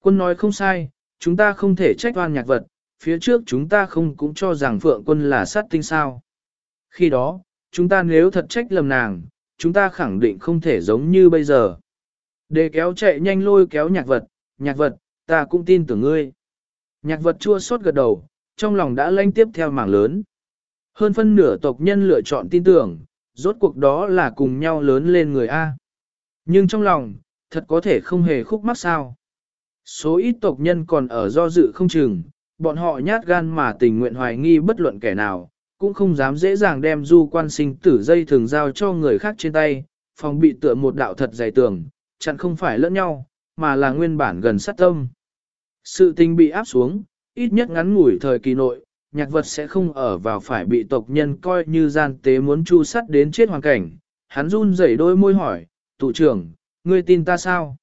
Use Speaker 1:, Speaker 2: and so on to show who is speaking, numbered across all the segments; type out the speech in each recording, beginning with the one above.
Speaker 1: Quân nói không sai, chúng ta không thể trách oan nhạc vật, phía trước chúng ta không cũng cho rằng phượng quân là sát tinh sao. Khi đó, chúng ta nếu thật trách lầm nàng, chúng ta khẳng định không thể giống như bây giờ. Để kéo chạy nhanh lôi kéo nhạc vật, nhạc vật, ta cũng tin tưởng ngươi. Nhạc vật chua xót gật đầu, trong lòng đã lanh tiếp theo mảng lớn. Hơn phân nửa tộc nhân lựa chọn tin tưởng, rốt cuộc đó là cùng nhau lớn lên người A. Nhưng trong lòng, thật có thể không hề khúc mắc sao. Số ít tộc nhân còn ở do dự không chừng, bọn họ nhát gan mà tình nguyện hoài nghi bất luận kẻ nào, cũng không dám dễ dàng đem du quan sinh tử dây thường giao cho người khác trên tay, phòng bị tựa một đạo thật dày tường, chặn không phải lẫn nhau, mà là nguyên bản gần sát tâm. Sự tình bị áp xuống, ít nhất ngắn ngủi thời kỳ nội, nhạc vật sẽ không ở vào phải bị tộc nhân coi như gian tế muốn chu sắt đến chết hoàn cảnh. Hắn run rẩy đôi môi hỏi, tụ trưởng, ngươi tin ta sao?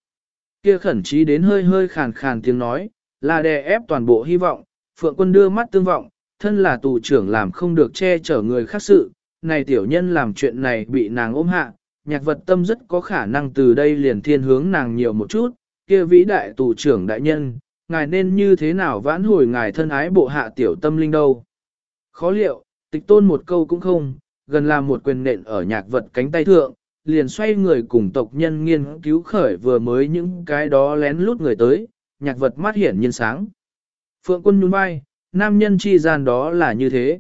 Speaker 1: Kia khẩn trí đến hơi hơi khàn khàn tiếng nói, là đè ép toàn bộ hy vọng, phượng quân đưa mắt tương vọng, thân là tù trưởng làm không được che chở người khác sự, này tiểu nhân làm chuyện này bị nàng ôm hạ, nhạc vật tâm rất có khả năng từ đây liền thiên hướng nàng nhiều một chút, kia vĩ đại tù trưởng đại nhân, ngài nên như thế nào vãn hồi ngài thân ái bộ hạ tiểu tâm linh đâu. Khó liệu, tịch tôn một câu cũng không, gần là một quyền nện ở nhạc vật cánh tay thượng, liền xoay người cùng tộc nhân nghiên cứu khởi vừa mới những cái đó lén lút người tới, nhạc vật mắt hiển nhiên sáng. Phượng quân nhún vai, nam nhân chi gian đó là như thế.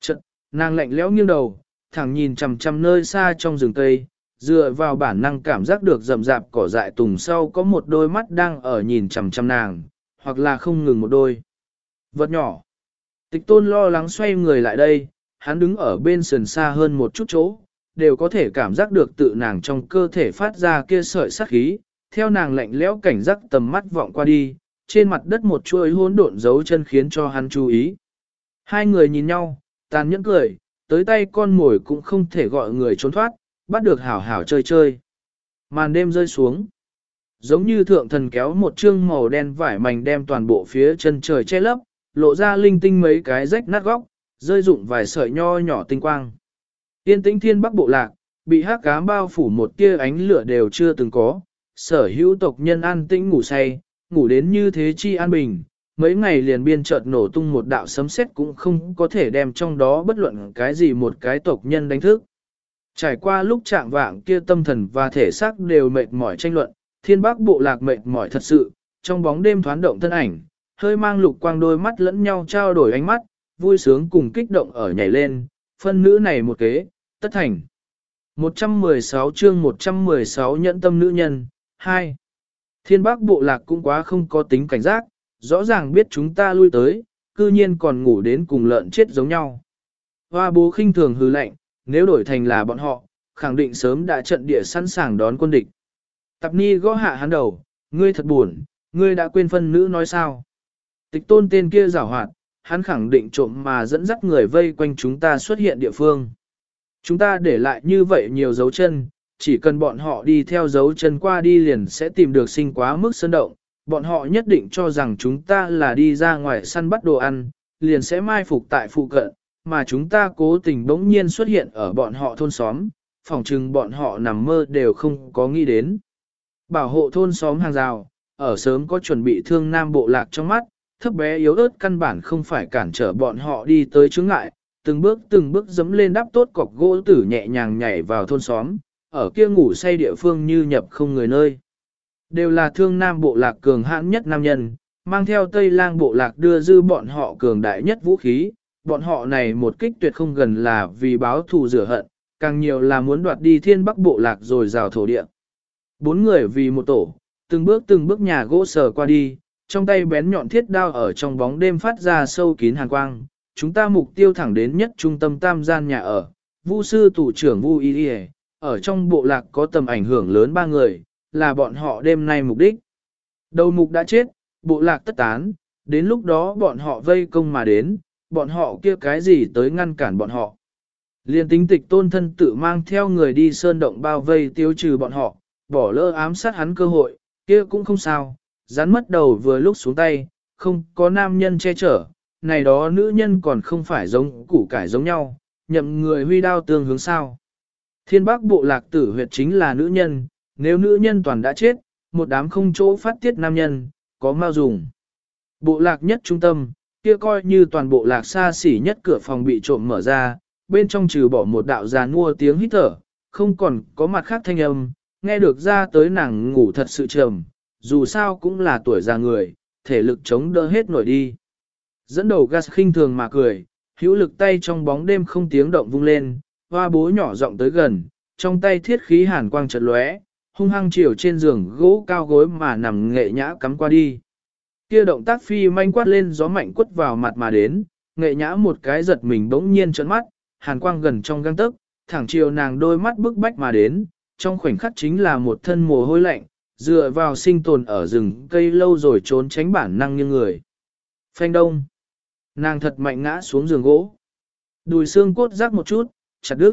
Speaker 1: Chật, nàng lạnh lẽo nghiêng đầu, thẳng nhìn chằm chằm nơi xa trong rừng cây, dựa vào bản năng cảm giác được rậm rạp cỏ dại tùng sau có một đôi mắt đang ở nhìn chằm chằm nàng, hoặc là không ngừng một đôi. Vật nhỏ. Tịch tôn lo lắng xoay người lại đây, hắn đứng ở bên sườn xa hơn một chút chỗ, đều có thể cảm giác được tự nàng trong cơ thể phát ra kia sợi sát khí, theo nàng lạnh lẽo cảnh giác tầm mắt vọng qua đi, trên mặt đất một chuỗi hỗn độn dấu chân khiến cho hắn chú ý. Hai người nhìn nhau, tàn nhẫn cười, tới tay con mồi cũng không thể gọi người trốn thoát, bắt được hảo hảo chơi chơi. Màn đêm rơi xuống. Giống như thượng thần kéo một chương màu đen vải mảnh đem toàn bộ phía chân trời che lấp, lộ ra linh tinh mấy cái rách nát góc, rơi rụng vài sợi nho nhỏ tinh quang. Tiên tĩnh thiên bắc bộ lạc, bị hắc cám bao phủ một tia ánh lửa đều chưa từng có, sở hữu tộc nhân an tĩnh ngủ say, ngủ đến như thế chi an bình, mấy ngày liền biên chợt nổ tung một đạo sấm sét cũng không có thể đem trong đó bất luận cái gì một cái tộc nhân đánh thức. Trải qua lúc trạng vạng kia tâm thần và thể xác đều mệt mỏi tranh luận, thiên bác bộ lạc mệt mỏi thật sự, trong bóng đêm thoáng động thân ảnh, hơi mang lục quang đôi mắt lẫn nhau trao đổi ánh mắt, vui sướng cùng kích động ở nhảy lên, phân nữ này một kế, tất thành. 116 chương 116 nhẫn tâm nữ nhân, 2. Thiên bác bộ lạc cũng quá không có tính cảnh giác, rõ ràng biết chúng ta lui tới, cư nhiên còn ngủ đến cùng lợn chết giống nhau. Hoa bố khinh thường hư lạnh, nếu đổi thành là bọn họ, khẳng định sớm đã trận địa sẵn sàng đón quân địch. Tạp ni gõ hạ hắn đầu, ngươi thật buồn, ngươi đã quên phân nữ nói sao. Tịch tôn tên kia giảo hoạt, hắn khẳng định trộm mà dẫn dắt người vây quanh chúng ta xuất hiện địa phương. Chúng ta để lại như vậy nhiều dấu chân, chỉ cần bọn họ đi theo dấu chân qua đi liền sẽ tìm được sinh quá mức sơn động, bọn họ nhất định cho rằng chúng ta là đi ra ngoài săn bắt đồ ăn, liền sẽ mai phục tại phụ cận, mà chúng ta cố tình bỗng nhiên xuất hiện ở bọn họ thôn xóm, phòng chừng bọn họ nằm mơ đều không có nghĩ đến. Bảo hộ thôn xóm hàng rào, ở sớm có chuẩn bị thương nam bộ lạc trong mắt, thấp bé yếu ớt căn bản không phải cản trở bọn họ đi tới chướng ngại, từng bước từng bước dấm lên đắp tốt cọc gỗ tử nhẹ nhàng nhảy vào thôn xóm, ở kia ngủ say địa phương như nhập không người nơi. Đều là thương nam bộ lạc cường hãn nhất nam nhân, mang theo Tây lang bộ lạc đưa dư bọn họ cường đại nhất vũ khí, bọn họ này một kích tuyệt không gần là vì báo thù rửa hận, càng nhiều là muốn đoạt đi thiên bắc bộ lạc rồi rào thổ địa. Bốn người vì một tổ, từng bước từng bước nhà gỗ sờ qua đi, trong tay bén nhọn thiết đao ở trong bóng đêm phát ra sâu kín hàn quang. Chúng ta mục tiêu thẳng đến nhất trung tâm tam gian nhà ở, Vu sư tủ trưởng Vu Y Y, ở trong bộ lạc có tầm ảnh hưởng lớn ba người, là bọn họ đêm nay mục đích. Đầu mục đã chết, bộ lạc tất tán, đến lúc đó bọn họ vây công mà đến, bọn họ kia cái gì tới ngăn cản bọn họ. Liên tính tịch tôn thân tự mang theo người đi sơn động bao vây tiêu trừ bọn họ, bỏ lỡ ám sát hắn cơ hội, kia cũng không sao, rắn mất đầu vừa lúc xuống tay, không có nam nhân che chở, này đó nữ nhân còn không phải giống củ cải giống nhau, nhậm người huy đao tương hướng sao. Thiên bác bộ lạc tử huyệt chính là nữ nhân, nếu nữ nhân toàn đã chết, một đám không chỗ phát tiết nam nhân, có mau dùng. Bộ lạc nhất trung tâm, kia coi như toàn bộ lạc xa xỉ nhất cửa phòng bị trộm mở ra, bên trong trừ bỏ một đạo già nua tiếng hít thở, không còn có mặt khác thanh âm, nghe được ra tới nàng ngủ thật sự trầm, dù sao cũng là tuổi già người, thể lực chống đỡ hết nổi đi. Dẫn đầu gas khinh thường mà cười, hữu lực tay trong bóng đêm không tiếng động vung lên, hoa bố nhỏ rộng tới gần, trong tay thiết khí hàn quang chợt lóe, hung hăng chiều trên giường gỗ cao gối mà nằm nghệ nhã cắm qua đi. Kia động tác phi manh quát lên gió mạnh quất vào mặt mà đến, nghệ nhã một cái giật mình bỗng nhiên trợn mắt, hàn quang gần trong găng tức, thẳng chiều nàng đôi mắt bức bách mà đến, trong khoảnh khắc chính là một thân mồ hôi lạnh, dựa vào sinh tồn ở rừng cây lâu rồi trốn tránh bản năng như người. Phanh đông. Nàng thật mạnh ngã xuống giường gỗ. Đùi xương cốt rắc một chút, chặt đứt.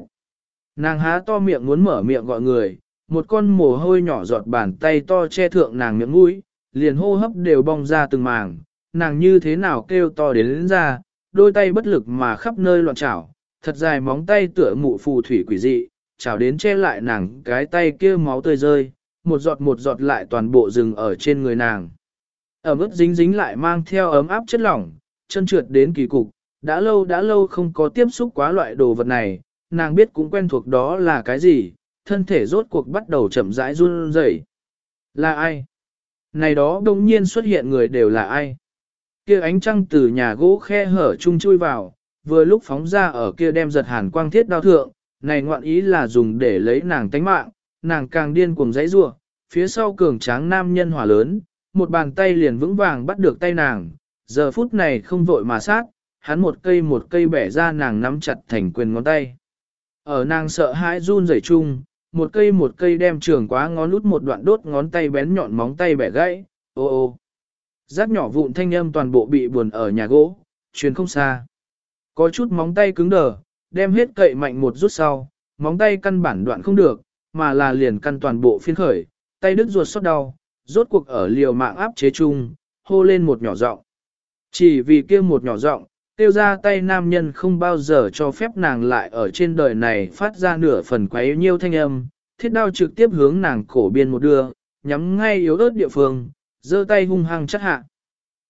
Speaker 1: Nàng há to miệng muốn mở miệng gọi người, một con mồ hôi nhỏ giọt bàn tay to che thượng nàng miệng mũi, liền hô hấp đều bong ra từng màng, nàng như thế nào kêu to đến, đến ra, đôi tay bất lực mà khắp nơi loạn chảo, thật dài móng tay tựa mụ phù thủy quỷ dị, chảo đến che lại nàng cái tay kia máu tươi rơi, một giọt một giọt lại toàn bộ rừng ở trên người nàng. Ở mức dính dính lại mang theo ấm áp chất lỏng, chân trượt đến kỳ cục, đã lâu đã lâu không có tiếp xúc quá loại đồ vật này, nàng biết cũng quen thuộc đó là cái gì, thân thể rốt cuộc bắt đầu chậm rãi run rẩy. Là ai? Này đó đông nhiên xuất hiện người đều là ai? Kia ánh trăng từ nhà gỗ khe hở chung chui vào, vừa lúc phóng ra ở kia đem giật hàn quang thiết đao thượng, này ngoạn ý là dùng để lấy nàng tánh mạng, nàng càng điên cuồng dãy rua, phía sau cường tráng nam nhân hỏa lớn, một bàn tay liền vững vàng bắt được tay nàng, giờ phút này không vội mà sát, hắn một cây một cây bẻ ra nàng nắm chặt thành quyền ngón tay. Ở nàng sợ hãi run rẩy chung, một cây một cây đem trường quá ngón út một đoạn đốt ngón tay bén nhọn móng tay bẻ gãy, ô ô. Rác nhỏ vụn thanh âm toàn bộ bị buồn ở nhà gỗ, truyền không xa. Có chút móng tay cứng đờ, đem hết cậy mạnh một rút sau, móng tay căn bản đoạn không được, mà là liền căn toàn bộ phiên khởi, tay đứt ruột xót đau, rốt cuộc ở liều mạng áp chế chung, hô lên một nhỏ giọng. Chỉ vì kia một nhỏ giọng, tiêu ra tay nam nhân không bao giờ cho phép nàng lại ở trên đời này phát ra nửa phần quấy nhiêu thanh âm, thiết đao trực tiếp hướng nàng cổ biên một đưa, nhắm ngay yếu ớt địa phương, giơ tay hung hăng chắc hạ.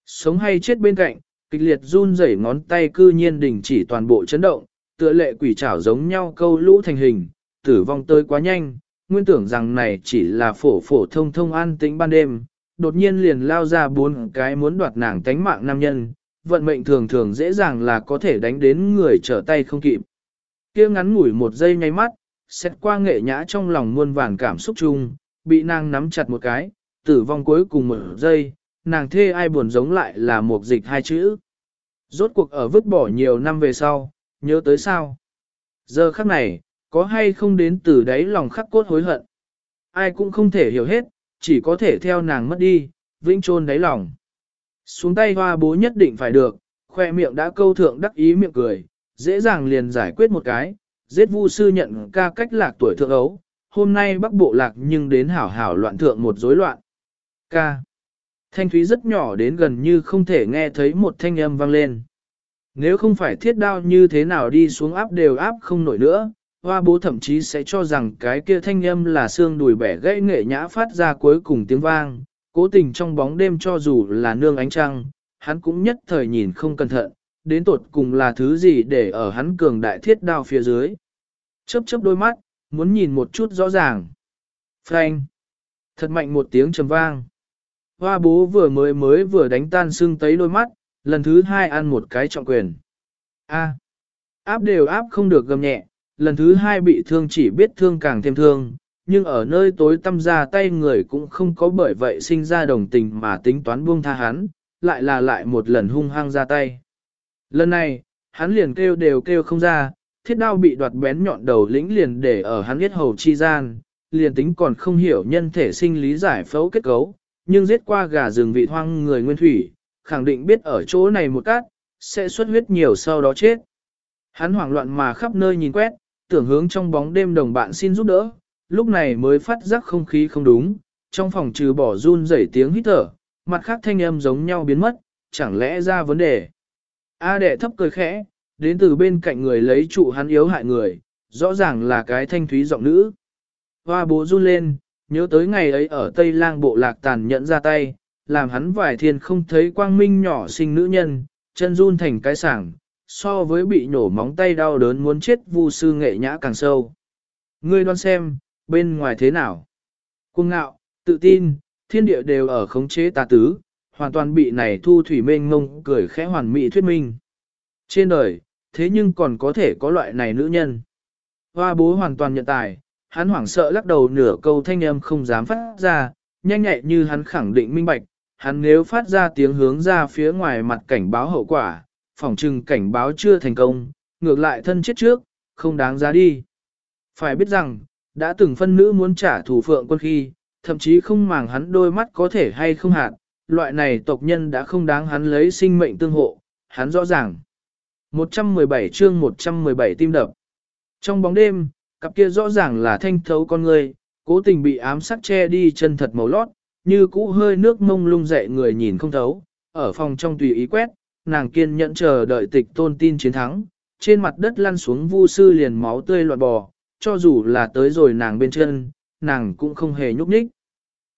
Speaker 1: Sống hay chết bên cạnh, kịch liệt run rẩy ngón tay cư nhiên đình chỉ toàn bộ chấn động, tựa lệ quỷ trảo giống nhau câu lũ thành hình, tử vong tới quá nhanh, nguyên tưởng rằng này chỉ là phổ phổ thông thông an tĩnh ban đêm, đột nhiên liền lao ra bốn cái muốn đoạt nàng tánh mạng nam nhân, vận mệnh thường thường dễ dàng là có thể đánh đến người trở tay không kịp. kia ngắn ngủi một giây nháy mắt, xét qua nghệ nhã trong lòng muôn vàn cảm xúc chung, bị nàng nắm chặt một cái, tử vong cuối cùng một giây, nàng thê ai buồn giống lại là một dịch hai chữ. Rốt cuộc ở vứt bỏ nhiều năm về sau, nhớ tới sao? Giờ khắc này, có hay không đến từ đáy lòng khắc cốt hối hận? Ai cũng không thể hiểu hết, chỉ có thể theo nàng mất đi, vĩnh trôn đáy lòng. Xuống tay hoa bố nhất định phải được, khoe miệng đã câu thượng đắc ý miệng cười, dễ dàng liền giải quyết một cái, giết vu sư nhận ca cách lạc tuổi thượng ấu, hôm nay bắc bộ lạc nhưng đến hảo hảo loạn thượng một rối loạn. Ca. Thanh thúy rất nhỏ đến gần như không thể nghe thấy một thanh âm vang lên. Nếu không phải thiết đao như thế nào đi xuống áp đều áp không nổi nữa, hoa bố thậm chí sẽ cho rằng cái kia thanh âm là xương đùi bẻ gãy nghệ nhã phát ra cuối cùng tiếng vang, cố tình trong bóng đêm cho dù là nương ánh trăng, hắn cũng nhất thời nhìn không cẩn thận, đến tột cùng là thứ gì để ở hắn cường đại thiết đao phía dưới. Chớp chớp đôi mắt, muốn nhìn một chút rõ ràng. Frank! Thật mạnh một tiếng trầm vang. Hoa bố vừa mới mới vừa đánh tan xương tấy đôi mắt, lần thứ hai ăn một cái trọng quyền. A. áp đều áp không được gầm nhẹ, lần thứ hai bị thương chỉ biết thương càng thêm thương, nhưng ở nơi tối tâm ra tay người cũng không có bởi vậy sinh ra đồng tình mà tính toán buông tha hắn, lại là lại một lần hung hăng ra tay. Lần này, hắn liền kêu đều kêu không ra, thiết đao bị đoạt bén nhọn đầu lĩnh liền để ở hắn biết hầu chi gian, liền tính còn không hiểu nhân thể sinh lý giải phẫu kết cấu, nhưng giết qua gà rừng vị hoang người nguyên thủy, khẳng định biết ở chỗ này một cát, sẽ xuất huyết nhiều sau đó chết. Hắn hoảng loạn mà khắp nơi nhìn quét, tưởng hướng trong bóng đêm đồng bạn xin giúp đỡ, lúc này mới phát giác không khí không đúng, trong phòng trừ bỏ run rẩy tiếng hít thở, mặt khác thanh âm giống nhau biến mất, chẳng lẽ ra vấn đề. A đệ thấp cười khẽ, đến từ bên cạnh người lấy trụ hắn yếu hại người, rõ ràng là cái thanh thúy giọng nữ. Hoa bố run lên, nhớ tới ngày ấy ở Tây Lang bộ lạc tàn nhẫn ra tay, làm hắn vải thiên không thấy quang minh nhỏ sinh nữ nhân, chân run thành cái sảng, so với bị nổ móng tay đau đớn muốn chết vu sư nghệ nhã càng sâu. Ngươi đoán xem, bên ngoài thế nào? Cuồng ngạo, tự tin, thiên địa đều ở khống chế tà tứ, hoàn toàn bị này thu thủy mênh ngông cười khẽ hoàn mỹ thuyết minh. Trên đời, thế nhưng còn có thể có loại này nữ nhân. Hoa bố hoàn toàn nhận tài, hắn hoảng sợ lắc đầu nửa câu thanh âm không dám phát ra, nhanh nhẹ như hắn khẳng định minh bạch, hắn nếu phát ra tiếng hướng ra phía ngoài mặt cảnh báo hậu quả, Phỏng trừng cảnh báo chưa thành công, ngược lại thân chết trước, không đáng giá đi. Phải biết rằng, đã từng phân nữ muốn trả thù phượng quân khi, thậm chí không màng hắn đôi mắt có thể hay không hạn, loại này tộc nhân đã không đáng hắn lấy sinh mệnh tương hộ, hắn rõ ràng. 117 chương 117 tim đập. Trong bóng đêm, cặp kia rõ ràng là thanh thấu con người, cố tình bị ám sắc che đi chân thật màu lót, như cũ hơi nước mông lung dậy người nhìn không thấu, ở phòng trong tùy ý quét, nàng kiên nhẫn chờ đợi tịch tôn tin chiến thắng, trên mặt đất lăn xuống vu sư liền máu tươi loạn bò, cho dù là tới rồi nàng bên chân, nàng cũng không hề nhúc nhích.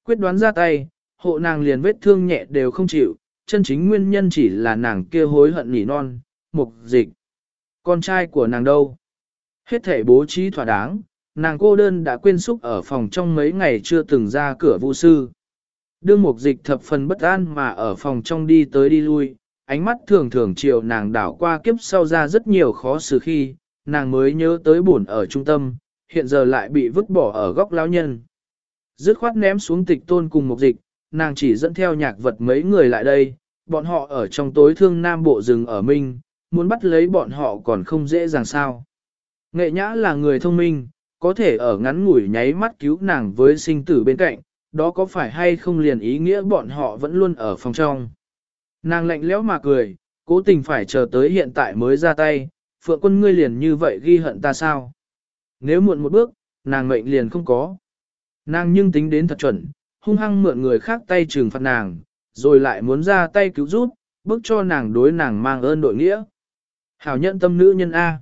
Speaker 1: Quyết đoán ra tay, hộ nàng liền vết thương nhẹ đều không chịu, chân chính nguyên nhân chỉ là nàng kia hối hận nỉ non, mục dịch. Con trai của nàng đâu? Hết thể bố trí thỏa đáng, nàng cô đơn đã quên xúc ở phòng trong mấy ngày chưa từng ra cửa vu sư. Đương mục dịch thập phần bất an mà ở phòng trong đi tới đi lui, ánh mắt thường thường chiều nàng đảo qua kiếp sau ra rất nhiều khó xử khi, nàng mới nhớ tới buồn ở trung tâm, hiện giờ lại bị vứt bỏ ở góc lão nhân. Dứt khoát ném xuống tịch tôn cùng mục dịch, nàng chỉ dẫn theo nhạc vật mấy người lại đây, bọn họ ở trong tối thương nam bộ rừng ở Minh, muốn bắt lấy bọn họ còn không dễ dàng sao. Nghệ nhã là người thông minh, có thể ở ngắn ngủi nháy mắt cứu nàng với sinh tử bên cạnh, đó có phải hay không liền ý nghĩa bọn họ vẫn luôn ở phòng trong. Nàng lạnh lẽo mà cười, cố tình phải chờ tới hiện tại mới ra tay, phượng quân ngươi liền như vậy ghi hận ta sao? Nếu muộn một bước, nàng mệnh liền không có. Nàng nhưng tính đến thật chuẩn, hung hăng mượn người khác tay trừng phạt nàng, rồi lại muốn ra tay cứu giúp, bước cho nàng đối nàng mang ơn đội nghĩa. Hảo nhận tâm nữ nhân A.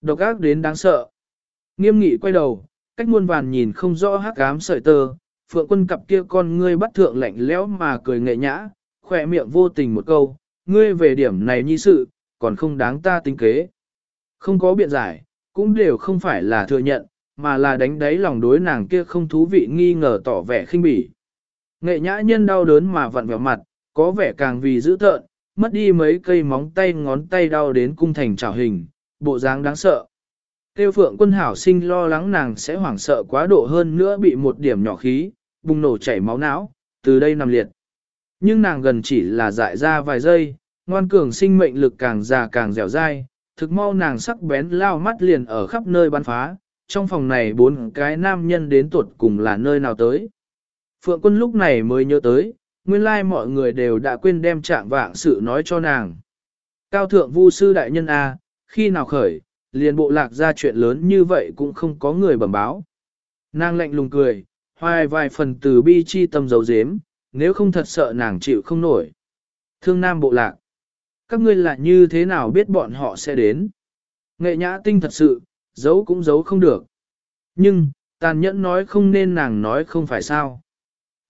Speaker 1: Độc ác đến đáng sợ. Nghiêm nghị quay đầu, cách muôn vàn nhìn không rõ hắc ám sợi tơ, phượng quân cặp kia con ngươi bắt thượng lạnh lẽo mà cười nghệ nhã, khỏe miệng vô tình một câu, ngươi về điểm này nhi sự, còn không đáng ta tính kế. Không có biện giải, cũng đều không phải là thừa nhận, mà là đánh đáy lòng đối nàng kia không thú vị nghi ngờ tỏ vẻ khinh bỉ. Nghệ nhã nhân đau đớn mà vặn vẹo mặt, có vẻ càng vì dữ tợn, mất đi mấy cây móng tay ngón tay đau đến cung thành trảo hình, bộ dáng đáng sợ. Tiêu phượng quân hảo sinh lo lắng nàng sẽ hoảng sợ quá độ hơn nữa bị một điểm nhỏ khí, bùng nổ chảy máu não, từ đây nằm liệt. Nhưng nàng gần chỉ là dại ra vài giây, ngoan cường sinh mệnh lực càng già càng dẻo dai, thực mau nàng sắc bén lao mắt liền ở khắp nơi bắn phá, trong phòng này bốn cái nam nhân đến tuột cùng là nơi nào tới. Phượng quân lúc này mới nhớ tới, nguyên lai mọi người đều đã quên đem trạng vạng sự nói cho nàng. Cao thượng vu sư đại nhân A, khi nào khởi, liền bộ lạc ra chuyện lớn như vậy cũng không có người bẩm báo. Nàng lạnh lùng cười, hoài vài phần từ bi chi tâm dấu dếm, nếu không thật sợ nàng chịu không nổi. Thương nam bộ lạc. Các ngươi là như thế nào biết bọn họ sẽ đến? Nghệ nhã tinh thật sự, giấu cũng giấu không được. Nhưng, tàn nhẫn nói không nên nàng nói không phải sao.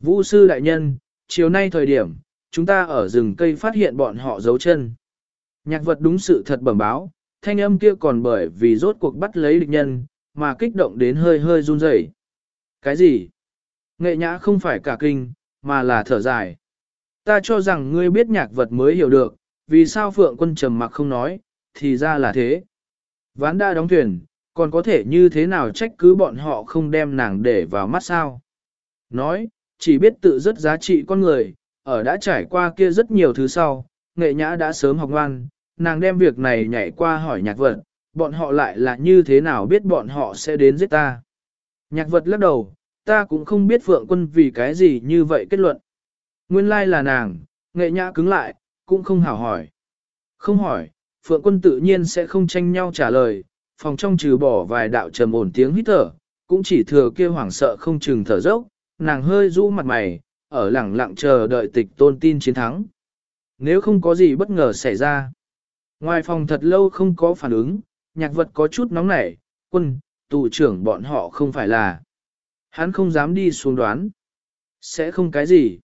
Speaker 1: Vũ sư đại nhân, chiều nay thời điểm, chúng ta ở rừng cây phát hiện bọn họ giấu chân. Nhạc vật đúng sự thật bẩm báo, thanh âm kia còn bởi vì rốt cuộc bắt lấy địch nhân, mà kích động đến hơi hơi run rẩy. Cái gì? Nghệ nhã không phải cả kinh, mà là thở dài. Ta cho rằng ngươi biết nhạc vật mới hiểu được, vì sao phượng quân trầm mặc không nói, thì ra là thế. Ván đã đóng thuyền, còn có thể như thế nào trách cứ bọn họ không đem nàng để vào mắt sao. Nói, chỉ biết tự rất giá trị con người, ở đã trải qua kia rất nhiều thứ sau, nghệ nhã đã sớm học ngoan, nàng đem việc này nhảy qua hỏi nhạc vật, bọn họ lại là như thế nào biết bọn họ sẽ đến giết ta. Nhạc vật lắc đầu, ta cũng không biết Phượng Quân vì cái gì như vậy kết luận. Nguyên lai là nàng, nghệ nhã cứng lại, cũng không hảo hỏi. Không hỏi, Phượng Quân tự nhiên sẽ không tranh nhau trả lời, phòng trong trừ bỏ vài đạo trầm ổn tiếng hít thở, cũng chỉ thừa kia hoảng sợ không chừng thở dốc, nàng hơi rũ mặt mày, ở lẳng lặng chờ đợi tịch tôn tin chiến thắng. Nếu không có gì bất ngờ xảy ra, ngoài phòng thật lâu không có phản ứng, nhạc vật có chút nóng nảy, quân, tù trưởng bọn họ không phải là. Hắn không dám đi xuống đoán. Sẽ không cái gì.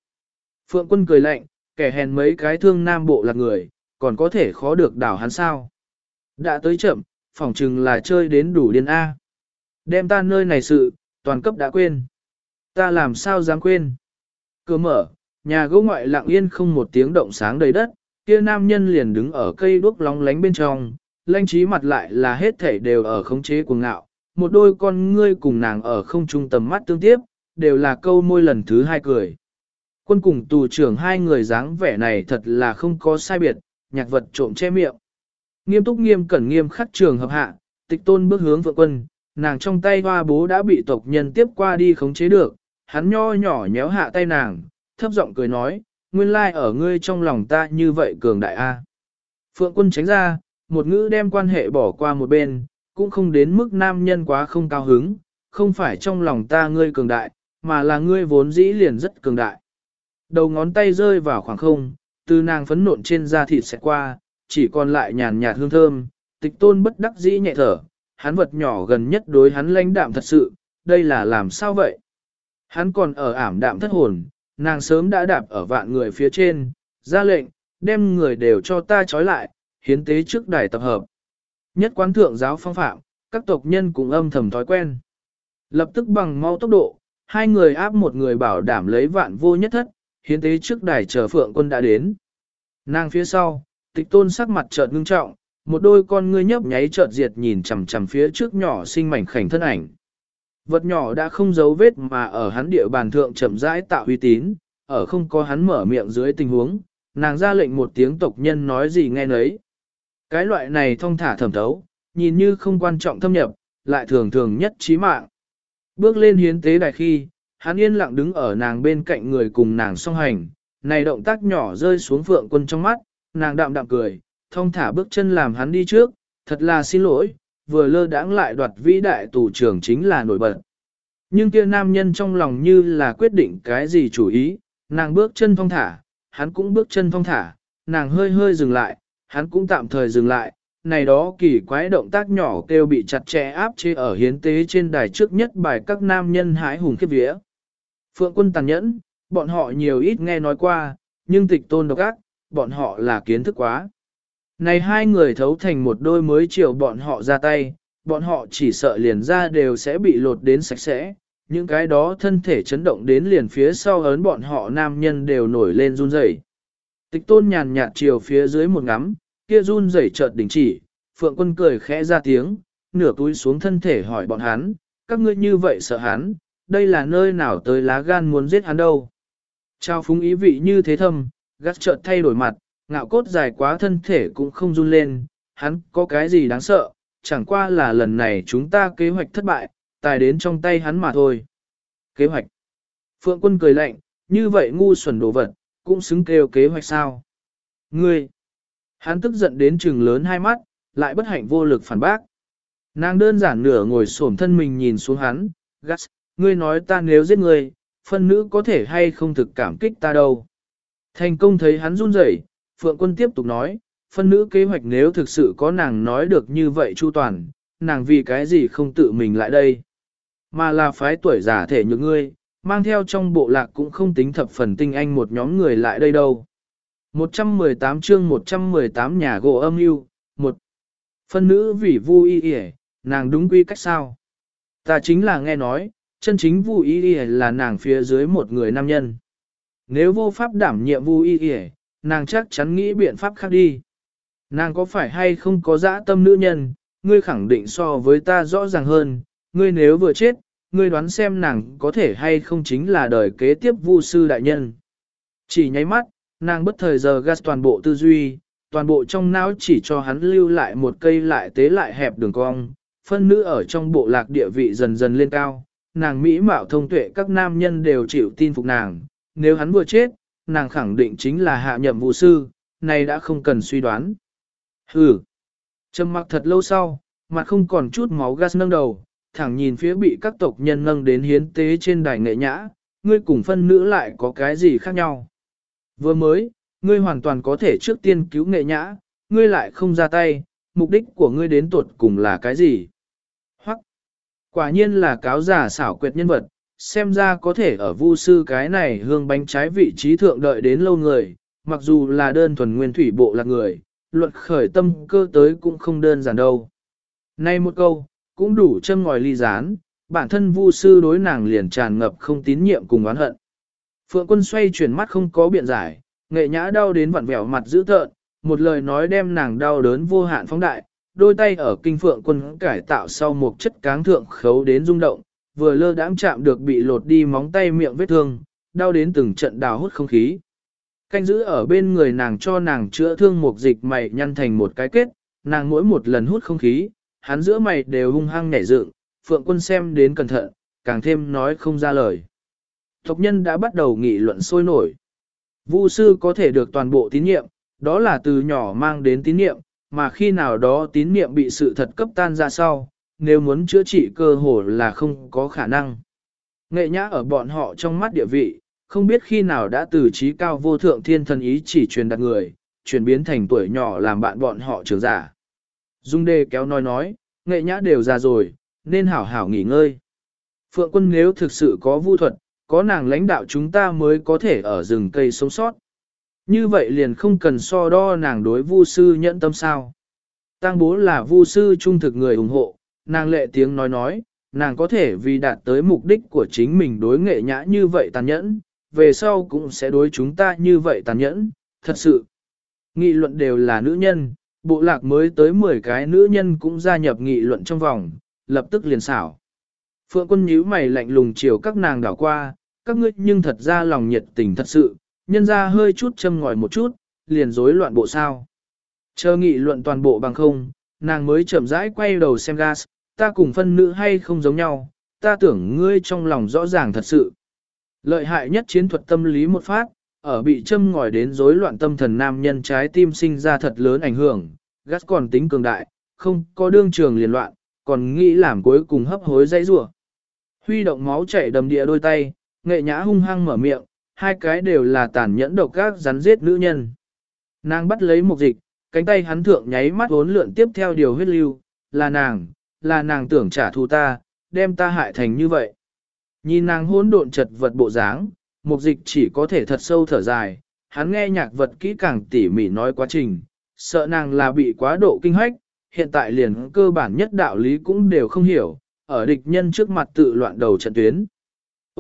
Speaker 1: Phượng quân cười lạnh, kẻ hèn mấy cái thương nam bộ là người, còn có thể khó được đảo hắn sao. Đã tới chậm, phỏng chừng là chơi đến đủ điên A. Đem ta nơi này sự, toàn cấp đã quên. Ta làm sao dám quên. Cửa mở, nhà gỗ ngoại lặng yên không một tiếng động sáng đầy đất, kia nam nhân liền đứng ở cây đuốc lóng lánh bên trong, lanh trí mặt lại là hết thể đều ở khống chế cuồng ngạo, một đôi con ngươi cùng nàng ở không trung tầm mắt tương tiếp, đều là câu môi lần thứ hai cười. Quân cùng tù trưởng hai người dáng vẻ này thật là không có sai biệt, nhạc vật trộm che miệng. Nghiêm túc nghiêm cẩn nghiêm khắc trường hợp hạ, tịch tôn bước hướng vượng quân, nàng trong tay hoa bố đã bị tộc nhân tiếp qua đi khống chế được, hắn nho nhỏ nhéo hạ tay nàng, thấp giọng cười nói, nguyên lai ở ngươi trong lòng ta như vậy cường đại a. Phượng quân tránh ra, một ngữ đem quan hệ bỏ qua một bên, cũng không đến mức nam nhân quá không cao hứng, không phải trong lòng ta ngươi cường đại, mà là ngươi vốn dĩ liền rất cường đại. Đầu ngón tay rơi vào khoảng không, từ nàng phấn nộn trên da thịt sẽ qua, chỉ còn lại nhàn nhạt hương thơm, tịch tôn bất đắc dĩ nhẹ thở, hắn vật nhỏ gần nhất đối hắn lãnh đạm thật sự, đây là làm sao vậy? Hắn còn ở ảm đạm thất hồn, nàng sớm đã đạp ở vạn người phía trên, ra lệnh, đem người đều cho ta trói lại, hiến tế trước đài tập hợp. Nhất quán thượng giáo phong phạm, các tộc nhân cũng âm thầm thói quen. Lập tức bằng mau tốc độ, hai người áp một người bảo đảm lấy vạn vô nhất thất, hiến tế trước đài chờ phượng quân đã đến. Nàng phía sau, tịch tôn sắc mặt chợt ngưng trọng, một đôi con ngươi nhấp nháy chợt diệt nhìn chằm chằm phía trước nhỏ sinh mảnh khảnh thân ảnh. Vật nhỏ đã không giấu vết mà ở hắn địa bàn thượng chậm rãi tạo uy tín, ở không có hắn mở miệng dưới tình huống, nàng ra lệnh một tiếng tộc nhân nói gì nghe nấy. Cái loại này thông thả thẩm thấu, nhìn như không quan trọng thâm nhập, lại thường thường nhất trí mạng. Bước lên hiến tế đài khi, hắn yên lặng đứng ở nàng bên cạnh người cùng nàng song hành, này động tác nhỏ rơi xuống phượng quân trong mắt, nàng đạm đạm cười, thông thả bước chân làm hắn đi trước, thật là xin lỗi, vừa lơ đãng lại đoạt vĩ đại tù trưởng chính là nổi bật. Nhưng kia nam nhân trong lòng như là quyết định cái gì chủ ý, nàng bước chân thông thả, hắn cũng bước chân thông thả, nàng hơi hơi dừng lại, hắn cũng tạm thời dừng lại, này đó kỳ quái động tác nhỏ kêu bị chặt chẽ áp chế ở hiến tế trên đài trước nhất bài các nam nhân hái hùng khiếp vía. Phượng quân tàn nhẫn, bọn họ nhiều ít nghe nói qua, nhưng tịch tôn độc ác, bọn họ là kiến thức quá. Này hai người thấu thành một đôi mới chiều bọn họ ra tay, bọn họ chỉ sợ liền ra đều sẽ bị lột đến sạch sẽ, những cái đó thân thể chấn động đến liền phía sau ấn bọn họ nam nhân đều nổi lên run rẩy. Tịch tôn nhàn nhạt chiều phía dưới một ngắm, kia run rẩy chợt đình chỉ, phượng quân cười khẽ ra tiếng, nửa túi xuống thân thể hỏi bọn hắn, các ngươi như vậy sợ hắn, đây là nơi nào tới lá gan muốn giết hắn đâu. Trao phúng ý vị như thế thâm, gắt chợt thay đổi mặt, ngạo cốt dài quá thân thể cũng không run lên, hắn có cái gì đáng sợ, chẳng qua là lần này chúng ta kế hoạch thất bại, tài đến trong tay hắn mà thôi. Kế hoạch. Phượng quân cười lạnh, như vậy ngu xuẩn đồ vật, cũng xứng kêu kế hoạch sao. Ngươi. Hắn tức giận đến trừng lớn hai mắt, lại bất hạnh vô lực phản bác. Nàng đơn giản nửa ngồi xổm thân mình nhìn xuống hắn, gắt, ngươi nói ta nếu giết ngươi, phân nữ có thể hay không thực cảm kích ta đâu. Thành công thấy hắn run rẩy, Phượng Quân tiếp tục nói, phân nữ kế hoạch nếu thực sự có nàng nói được như vậy chu toàn, nàng vì cái gì không tự mình lại đây. Mà là phái tuổi giả thể như ngươi, mang theo trong bộ lạc cũng không tính thập phần tinh anh một nhóm người lại đây đâu. 118 chương 118 nhà gỗ âm yêu, một Phân nữ vì vu y y, nàng đúng quy cách sao? Ta chính là nghe nói, chân chính vu y y là nàng phía dưới một người nam nhân. Nếu vô pháp đảm nhiệm vu y y, nàng chắc chắn nghĩ biện pháp khác đi. Nàng có phải hay không có dã tâm nữ nhân, ngươi khẳng định so với ta rõ ràng hơn, ngươi nếu vừa chết, ngươi đoán xem nàng có thể hay không chính là đời kế tiếp vu sư đại nhân. Chỉ nháy mắt, nàng bất thời giờ gas toàn bộ tư duy, toàn bộ trong não chỉ cho hắn lưu lại một cây lại tế lại hẹp đường cong, phân nữ ở trong bộ lạc địa vị dần dần lên cao, nàng mỹ mạo thông tuệ các nam nhân đều chịu tin phục nàng, nếu hắn vừa chết, nàng khẳng định chính là hạ nhậm vụ sư, này đã không cần suy đoán. Hừ. Trầm mặc thật lâu sau, mặt không còn chút máu gas nâng đầu, thẳng nhìn phía bị các tộc nhân nâng đến hiến tế trên đài nghệ nhã, ngươi cùng phân nữ lại có cái gì khác nhau. Vừa mới, ngươi hoàn toàn có thể trước tiên cứu nghệ nhã, ngươi lại không ra tay, mục đích của ngươi đến tuột cùng là cái gì? Hoặc, quả nhiên là cáo giả xảo quyệt nhân vật, xem ra có thể ở vu sư cái này hương bánh trái vị trí thượng đợi đến lâu người, mặc dù là đơn thuần nguyên thủy bộ là người, luận khởi tâm cơ tới cũng không đơn giản đâu. Nay một câu, cũng đủ châm ngòi ly gián, bản thân vu sư đối nàng liền tràn ngập không tín nhiệm cùng oán hận. Phượng quân xoay chuyển mắt không có biện giải, nghệ nhã đau đến vặn vẹo mặt dữ tợn, một lời nói đem nàng đau đớn vô hạn phóng đại, đôi tay ở kinh phượng quân cải tạo sau một chất cáng thượng khấu đến rung động, vừa lơ đãng chạm được bị lột đi móng tay miệng vết thương, đau đến từng trận đào hút không khí. Canh giữ ở bên người nàng cho nàng chữa thương một dịch mày nhăn thành một cái kết, nàng mỗi một lần hút không khí, hắn giữa mày đều hung hăng nhảy dựng, phượng quân xem đến cẩn thận, càng thêm nói không ra lời. Tộc nhân đã bắt đầu nghị luận sôi nổi. Vu sư có thể được toàn bộ tín nhiệm, đó là từ nhỏ mang đến tín nhiệm, mà khi nào đó tín nhiệm bị sự thật cấp tan ra sau, nếu muốn chữa trị cơ hồ là không có khả năng. Nghệ nhã ở bọn họ trong mắt địa vị, không biết khi nào đã từ trí cao vô thượng thiên thần ý chỉ truyền đặt người, chuyển biến thành tuổi nhỏ làm bạn bọn họ trưởng giả. Dung đê kéo nói nói, nghệ nhã đều già rồi, nên hảo hảo nghỉ ngơi. Phượng quân nếu thực sự có vu thuật, có nàng lãnh đạo chúng ta mới có thể ở rừng cây sống sót. Như vậy liền không cần so đo nàng đối vu sư nhẫn tâm sao. Tăng bố là vu sư trung thực người ủng hộ, nàng lệ tiếng nói nói, nàng có thể vì đạt tới mục đích của chính mình đối nghệ nhã như vậy tàn nhẫn, về sau cũng sẽ đối chúng ta như vậy tàn nhẫn, thật sự. Nghị luận đều là nữ nhân, bộ lạc mới tới 10 cái nữ nhân cũng gia nhập nghị luận trong vòng, lập tức liền xảo. Phượng quân nhíu mày lạnh lùng chiều các nàng đảo qua, các ngươi nhưng thật ra lòng nhiệt tình thật sự, nhân ra hơi chút châm ngòi một chút, liền rối loạn bộ sao. Chờ nghị luận toàn bộ bằng không, nàng mới chậm rãi quay đầu xem gas, ta cùng phân nữ hay không giống nhau, ta tưởng ngươi trong lòng rõ ràng thật sự. Lợi hại nhất chiến thuật tâm lý một phát, ở bị châm ngòi đến rối loạn tâm thần nam nhân trái tim sinh ra thật lớn ảnh hưởng, gas còn tính cường đại, không có đương trường liền loạn, còn nghĩ làm cuối cùng hấp hối dãy rủa. Huy động máu chảy đầm địa đôi tay, nghệ nhã hung hăng mở miệng, hai cái đều là tàn nhẫn độc các rắn giết nữ nhân. Nàng bắt lấy một dịch, cánh tay hắn thượng nháy mắt vốn lượn tiếp theo điều huyết lưu, là nàng, là nàng tưởng trả thù ta, đem ta hại thành như vậy. Nhìn nàng hỗn độn chật vật bộ dáng, mục dịch chỉ có thể thật sâu thở dài, hắn nghe nhạc vật kỹ càng tỉ mỉ nói quá trình, sợ nàng là bị quá độ kinh hoách, hiện tại liền cơ bản nhất đạo lý cũng đều không hiểu, ở địch nhân trước mặt tự loạn đầu trận tuyến.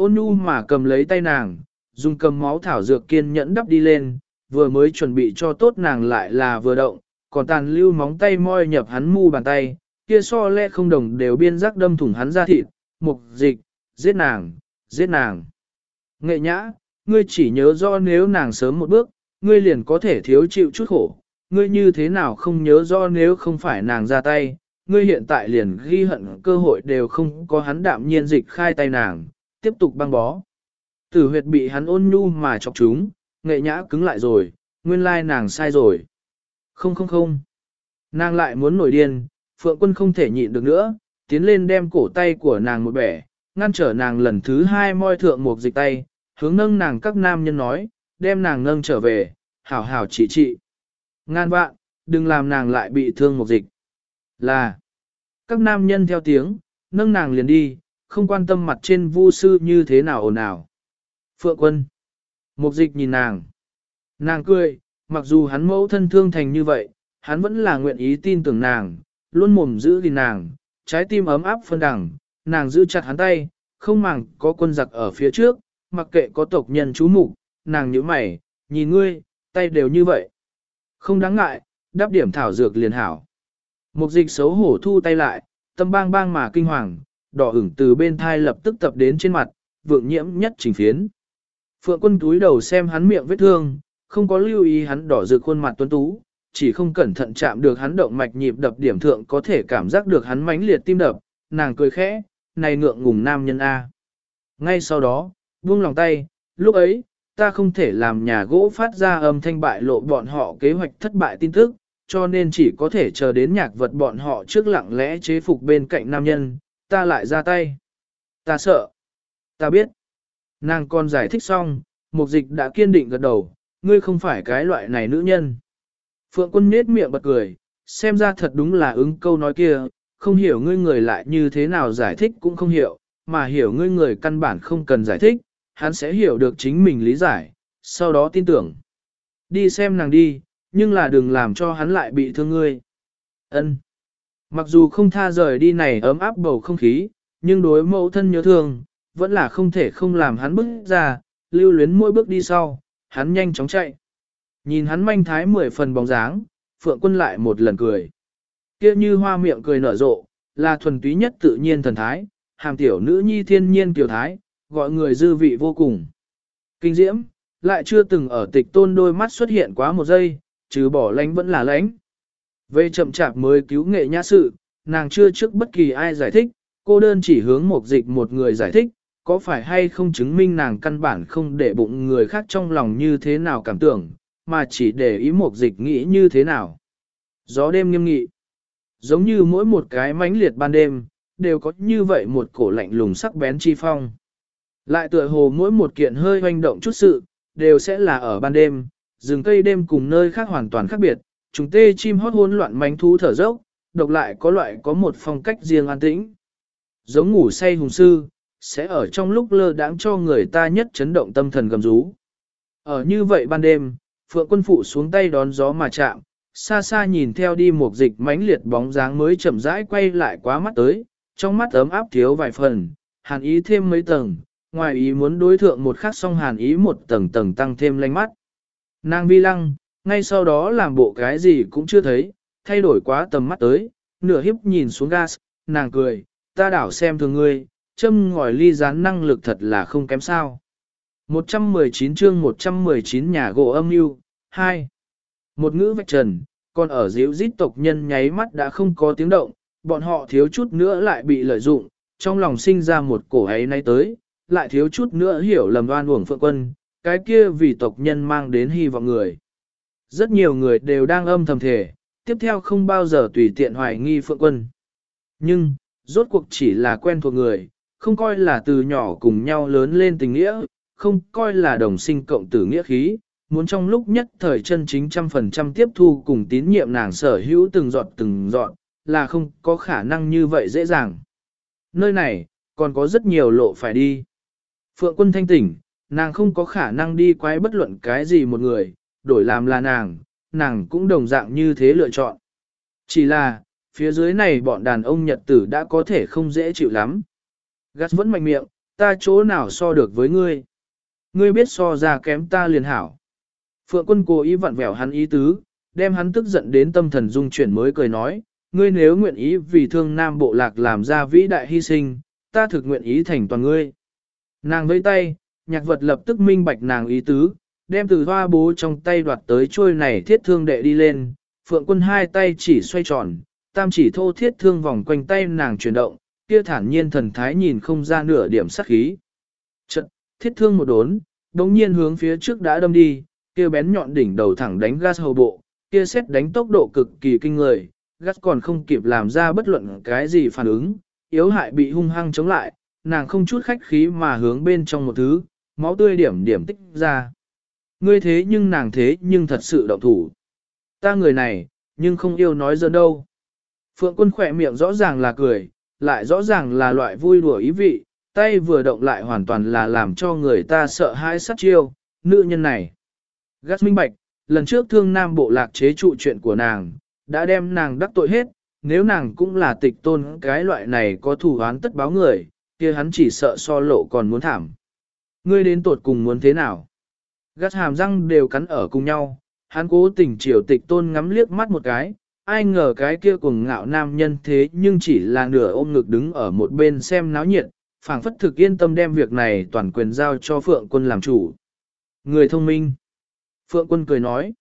Speaker 1: Ôn nhu mà cầm lấy tay nàng, dùng cầm máu thảo dược kiên nhẫn đắp đi lên, vừa mới chuẩn bị cho tốt nàng lại là vừa động, còn tàn lưu móng tay moi nhập hắn mu bàn tay, kia so lẽ không đồng đều biên giác đâm thủng hắn ra thịt, mục dịch, giết nàng, giết nàng. Nghệ nhã, ngươi chỉ nhớ do nếu nàng sớm một bước, ngươi liền có thể thiếu chịu chút khổ, ngươi như thế nào không nhớ do nếu không phải nàng ra tay, ngươi hiện tại liền ghi hận cơ hội đều không có hắn đạm nhiên dịch khai tay nàng, tiếp tục băng bó. Tử huyệt bị hắn ôn nhu mà chọc chúng, nghệ nhã cứng lại rồi, nguyên lai nàng sai rồi. Không không không. Nàng lại muốn nổi điên, phượng quân không thể nhịn được nữa, tiến lên đem cổ tay của nàng một bẻ, ngăn trở nàng lần thứ hai moi thượng một dịch tay, hướng nâng nàng các nam nhân nói, đem nàng nâng trở về, hảo hảo chỉ trị. Ngan vạn, đừng làm nàng lại bị thương một dịch. Là, các nam nhân theo tiếng, nâng nàng liền đi, không quan tâm mặt trên vu sư như thế nào ồn ào. Phượng quân. Mục dịch nhìn nàng. Nàng cười, mặc dù hắn mẫu thân thương thành như vậy, hắn vẫn là nguyện ý tin tưởng nàng, luôn mồm giữ gìn nàng, trái tim ấm áp phân đẳng, nàng giữ chặt hắn tay, không màng có quân giặc ở phía trước, mặc kệ có tộc nhân chú mục, nàng nhíu mày, nhìn ngươi, tay đều như vậy. Không đáng ngại, đáp điểm thảo dược liền hảo. Mục dịch xấu hổ thu tay lại, tâm bang bang mà kinh hoàng, đỏ ửng từ bên thai lập tức tập đến trên mặt, vượng nhiễm nhất trình phiến. Phượng quân túi đầu xem hắn miệng vết thương, không có lưu ý hắn đỏ rực khuôn mặt tuấn tú, chỉ không cẩn thận chạm được hắn động mạch nhịp đập điểm thượng có thể cảm giác được hắn mãnh liệt tim đập, nàng cười khẽ, này ngượng ngùng nam nhân A. Ngay sau đó, buông lòng tay, lúc ấy, ta không thể làm nhà gỗ phát ra âm thanh bại lộ bọn họ kế hoạch thất bại tin tức, cho nên chỉ có thể chờ đến nhạc vật bọn họ trước lặng lẽ chế phục bên cạnh nam nhân, ta lại ra tay. Ta sợ. Ta biết. Nàng còn giải thích xong, mục dịch đã kiên định gật đầu, ngươi không phải cái loại này nữ nhân. Phượng quân nết miệng bật cười, xem ra thật đúng là ứng câu nói kia, không hiểu ngươi người lại như thế nào giải thích cũng không hiểu, mà hiểu ngươi người căn bản không cần giải thích, hắn sẽ hiểu được chính mình lý giải, sau đó tin tưởng. Đi xem nàng đi, nhưng là đừng làm cho hắn lại bị thương ngươi. Ân. Mặc dù không tha rời đi này ấm áp bầu không khí, nhưng đối mẫu thân nhớ thương, vẫn là không thể không làm hắn bước ra, lưu luyến mỗi bước đi sau, hắn nhanh chóng chạy. Nhìn hắn manh thái mười phần bóng dáng, phượng quân lại một lần cười. kia như hoa miệng cười nở rộ, là thuần túy nhất tự nhiên thần thái, hàm tiểu nữ nhi thiên nhiên tiểu thái, gọi người dư vị vô cùng. Kinh diễm, lại chưa từng ở tịch tôn đôi mắt xuất hiện quá một giây, trừ bỏ lánh vẫn là lánh. Về chậm chạp mới cứu nghệ nhã sự, nàng chưa trước bất kỳ ai giải thích, cô đơn chỉ hướng một dịch một người giải thích, có phải hay không chứng minh nàng căn bản không để bụng người khác trong lòng như thế nào cảm tưởng, mà chỉ để ý một dịch nghĩ như thế nào. Gió đêm nghiêm nghị, giống như mỗi một cái mãnh liệt ban đêm, đều có như vậy một cổ lạnh lùng sắc bén chi phong. Lại tựa hồ mỗi một kiện hơi hoành động chút sự, đều sẽ là ở ban đêm, rừng cây đêm cùng nơi khác hoàn toàn khác biệt, chúng tê chim hót hỗn loạn mánh thú thở dốc, độc lại có loại có một phong cách riêng an tĩnh. Giống ngủ say hùng sư, sẽ ở trong lúc lơ đãng cho người ta nhất chấn động tâm thần gầm rú. Ở như vậy ban đêm, phượng quân phụ xuống tay đón gió mà chạm, xa xa nhìn theo đi một dịch mãnh liệt bóng dáng mới chậm rãi quay lại quá mắt tới, trong mắt ấm áp thiếu vài phần, hàn ý thêm mấy tầng, ngoài ý muốn đối thượng một khắc song hàn ý một tầng tầng tăng thêm lanh mắt. Nàng vi lăng, ngay sau đó làm bộ cái gì cũng chưa thấy, thay đổi quá tầm mắt tới, nửa hiếp nhìn xuống gas, nàng cười, ta đảo xem thường ngươi, châm ngòi ly rán năng lực thật là không kém sao. 119 chương 119 nhà gỗ âm mưu 2. Một ngữ vạch trần, còn ở diễu dít tộc nhân nháy mắt đã không có tiếng động, bọn họ thiếu chút nữa lại bị lợi dụng, trong lòng sinh ra một cổ ấy nay tới, lại thiếu chút nữa hiểu lầm đoan uổng phượng quân, cái kia vì tộc nhân mang đến hy vọng người. Rất nhiều người đều đang âm thầm thể, tiếp theo không bao giờ tùy tiện hoài nghi phượng quân. Nhưng, rốt cuộc chỉ là quen thuộc người, không coi là từ nhỏ cùng nhau lớn lên tình nghĩa, không coi là đồng sinh cộng tử nghĩa khí, muốn trong lúc nhất thời chân chính trăm phần trăm tiếp thu cùng tín nhiệm nàng sở hữu từng giọt từng giọt, là không có khả năng như vậy dễ dàng. Nơi này, còn có rất nhiều lộ phải đi. Phượng quân thanh tỉnh, nàng không có khả năng đi quái bất luận cái gì một người, đổi làm là nàng, nàng cũng đồng dạng như thế lựa chọn. Chỉ là, phía dưới này bọn đàn ông nhật tử đã có thể không dễ chịu lắm. Gắt vẫn mạnh miệng, ta chỗ nào so được với ngươi. Ngươi biết so ra kém ta liền hảo. Phượng quân cố ý vặn vẹo hắn ý tứ, đem hắn tức giận đến tâm thần dung chuyển mới cười nói, ngươi nếu nguyện ý vì thương nam bộ lạc làm ra vĩ đại hy sinh, ta thực nguyện ý thành toàn ngươi. Nàng vẫy tay, nhạc vật lập tức minh bạch nàng ý tứ, đem từ hoa bố trong tay đoạt tới trôi này thiết thương đệ đi lên, phượng quân hai tay chỉ xoay tròn, tam chỉ thô thiết thương vòng quanh tay nàng chuyển động, kia thản nhiên thần thái nhìn không ra nửa điểm sắc khí. Trận, thiết thương một đốn, đống nhiên hướng phía trước đã đâm đi, kia bén nhọn đỉnh đầu thẳng đánh gas hầu bộ, kia xét đánh tốc độ cực kỳ kinh người, gas còn không kịp làm ra bất luận cái gì phản ứng, yếu hại bị hung hăng chống lại, nàng không chút khách khí mà hướng bên trong một thứ, máu tươi điểm điểm tích ra. Ngươi thế nhưng nàng thế nhưng thật sự động thủ. Ta người này, nhưng không yêu nói dơn đâu. Phượng quân khỏe miệng rõ ràng là cười, lại rõ ràng là loại vui đùa ý vị, tay vừa động lại hoàn toàn là làm cho người ta sợ hãi sát chiêu, nữ nhân này. Gắt minh bạch, lần trước thương nam bộ lạc chế trụ chuyện của nàng, đã đem nàng đắc tội hết, nếu nàng cũng là tịch tôn cái loại này có thủ án tất báo người, kia hắn chỉ sợ so lộ còn muốn thảm. Ngươi đến tột cùng muốn thế nào? Gắt hàm răng đều cắn ở cùng nhau, hắn cố tình chiều tịch tôn ngắm liếc mắt một cái, ai ngờ cái kia cùng ngạo nam nhân thế nhưng chỉ là nửa ôm ngực đứng ở một bên xem náo nhiệt, phảng phất thực yên tâm đem việc này toàn quyền giao cho Phượng quân làm chủ. Người thông minh. Phượng quân cười nói.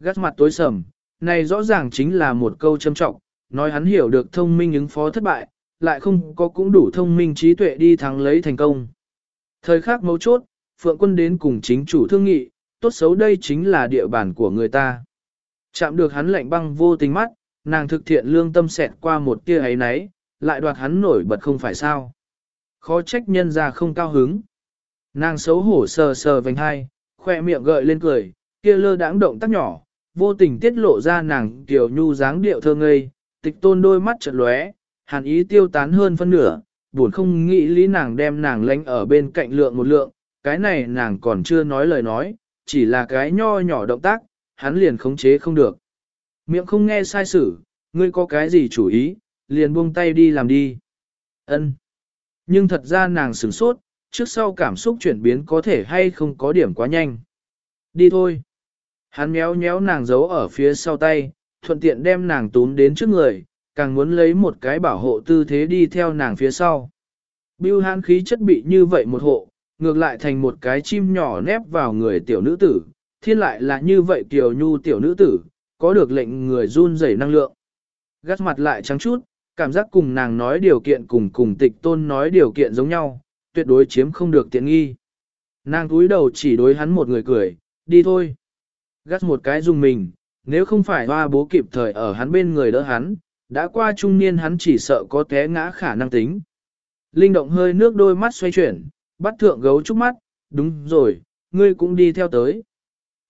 Speaker 1: Gắt mặt tối sầm, này rõ ràng chính là một câu châm trọng, nói hắn hiểu được thông minh ứng phó thất bại, lại không có cũng đủ thông minh trí tuệ đi thắng lấy thành công. Thời khắc mấu chốt, Phượng quân đến cùng chính chủ thương nghị, tốt xấu đây chính là địa bàn của người ta. Chạm được hắn lạnh băng vô tình mắt, nàng thực thiện lương tâm xẹt qua một tia ấy nấy, lại đoạt hắn nổi bật không phải sao. Khó trách nhân ra không cao hứng. Nàng xấu hổ sờ sờ vành hai, khoe miệng gợi lên cười, kia lơ đãng động tác nhỏ, vô tình tiết lộ ra nàng tiểu nhu dáng điệu thơ ngây, tịch tôn đôi mắt chợt lóe, hàn ý tiêu tán hơn phân nửa, buồn không nghĩ lý nàng đem nàng lánh ở bên cạnh lượng một lượng, cái này nàng còn chưa nói lời nói, chỉ là cái nho nhỏ động tác, hắn liền khống chế không được. Miệng không nghe sai sử, ngươi có cái gì chủ ý, liền buông tay đi làm đi. Ân. Nhưng thật ra nàng sửng sốt, trước sau cảm xúc chuyển biến có thể hay không có điểm quá nhanh. Đi thôi. Hắn méo méo nàng giấu ở phía sau tay, thuận tiện đem nàng túm đến trước người, càng muốn lấy một cái bảo hộ tư thế đi theo nàng phía sau. Bưu hán khí chất bị như vậy một hộ, ngược lại thành một cái chim nhỏ nép vào người tiểu nữ tử, thiên lại là như vậy tiểu nhu tiểu nữ tử, có được lệnh người run rẩy năng lượng. Gắt mặt lại trắng chút, cảm giác cùng nàng nói điều kiện cùng cùng tịch tôn nói điều kiện giống nhau, tuyệt đối chiếm không được tiện nghi. Nàng túi đầu chỉ đối hắn một người cười, đi thôi. Gắt một cái dùng mình, nếu không phải hoa bố kịp thời ở hắn bên người đỡ hắn, đã qua trung niên hắn chỉ sợ có té ngã khả năng tính. Linh động hơi nước đôi mắt xoay chuyển, bắt thượng gấu trúc mắt, đúng rồi, ngươi cũng đi theo tới.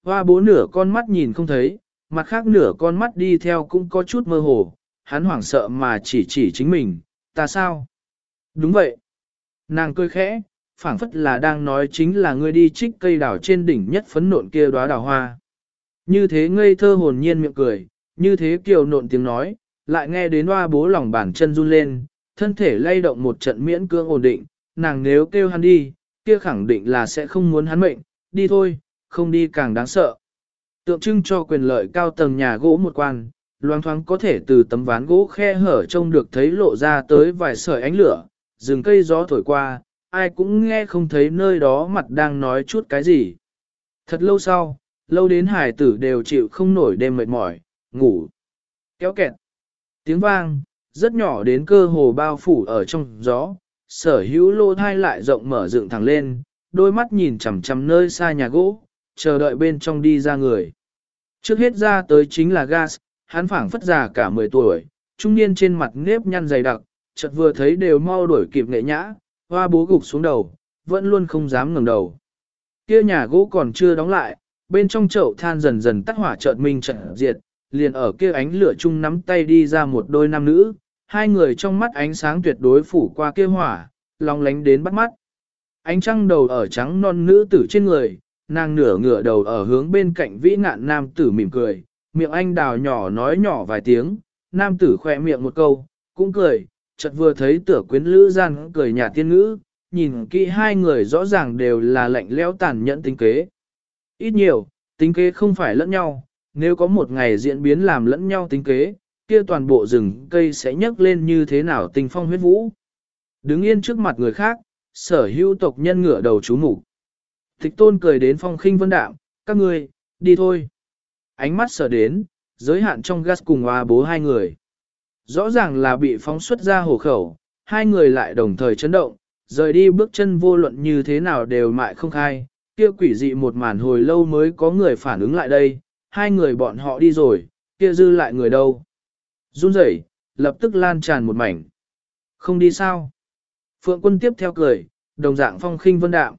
Speaker 1: Hoa bố nửa con mắt nhìn không thấy, mặt khác nửa con mắt đi theo cũng có chút mơ hồ, hắn hoảng sợ mà chỉ chỉ chính mình, ta sao? Đúng vậy. Nàng cười khẽ, phảng phất là đang nói chính là ngươi đi trích cây đào trên đỉnh nhất phấn nộn kia đóa đào hoa. Như thế ngây thơ hồn nhiên miệng cười, như thế kiều nộn tiếng nói, lại nghe đến hoa bố lòng bàn chân run lên, thân thể lay động một trận miễn cương ổn định, nàng nếu kêu hắn đi, kia khẳng định là sẽ không muốn hắn mệnh, đi thôi, không đi càng đáng sợ. Tượng trưng cho quyền lợi cao tầng nhà gỗ một quan, loang thoáng có thể từ tấm ván gỗ khe hở trông được thấy lộ ra tới vài sợi ánh lửa, rừng cây gió thổi qua, ai cũng nghe không thấy nơi đó mặt đang nói chút cái gì. Thật lâu sau, lâu đến hải tử đều chịu không nổi đêm mệt mỏi, ngủ. Kéo kẹt. Tiếng vang, rất nhỏ đến cơ hồ bao phủ ở trong gió, sở hữu lô thai lại rộng mở dựng thẳng lên, đôi mắt nhìn chằm chằm nơi xa nhà gỗ, chờ đợi bên trong đi ra người. Trước hết ra tới chính là gas, hắn phảng phất già cả 10 tuổi, trung niên trên mặt nếp nhăn dày đặc, chợt vừa thấy đều mau đuổi kịp nghệ nhã, hoa bố gục xuống đầu, vẫn luôn không dám ngẩng đầu. Kia nhà gỗ còn chưa đóng lại, bên trong chậu than dần dần tắt hỏa chợt minh chợt diệt, liền ở kia ánh lửa chung nắm tay đi ra một đôi nam nữ, hai người trong mắt ánh sáng tuyệt đối phủ qua kia hỏa, long lánh đến bắt mắt. Ánh trăng đầu ở trắng non nữ tử trên người, nàng nửa ngửa đầu ở hướng bên cạnh vĩ ngạn nam tử mỉm cười, miệng anh đào nhỏ nói nhỏ vài tiếng, nam tử khỏe miệng một câu, cũng cười, chợt vừa thấy tửa quyến lữ gian cười nhà tiên ngữ, nhìn kỹ hai người rõ ràng đều là lạnh lẽo tàn nhẫn tính kế. Ít nhiều, tính kế không phải lẫn nhau, nếu có một ngày diễn biến làm lẫn nhau tính kế, kia toàn bộ rừng cây sẽ nhấc lên như thế nào tình phong huyết vũ. Đứng yên trước mặt người khác, sở hữu tộc nhân ngửa đầu chú mục thích tôn cười đến phong khinh vân đạm, các ngươi, đi thôi. Ánh mắt sở đến, giới hạn trong gas cùng hòa bố hai người. Rõ ràng là bị phóng xuất ra hồ khẩu, hai người lại đồng thời chấn động, rời đi bước chân vô luận như thế nào đều mại không khai, kia quỷ dị một màn hồi lâu mới có người phản ứng lại đây, hai người bọn họ đi rồi, kia dư lại người đâu. Run rẩy, lập tức lan tràn một mảnh. Không đi sao? Phượng quân tiếp theo cười, đồng dạng phong khinh vân đạm.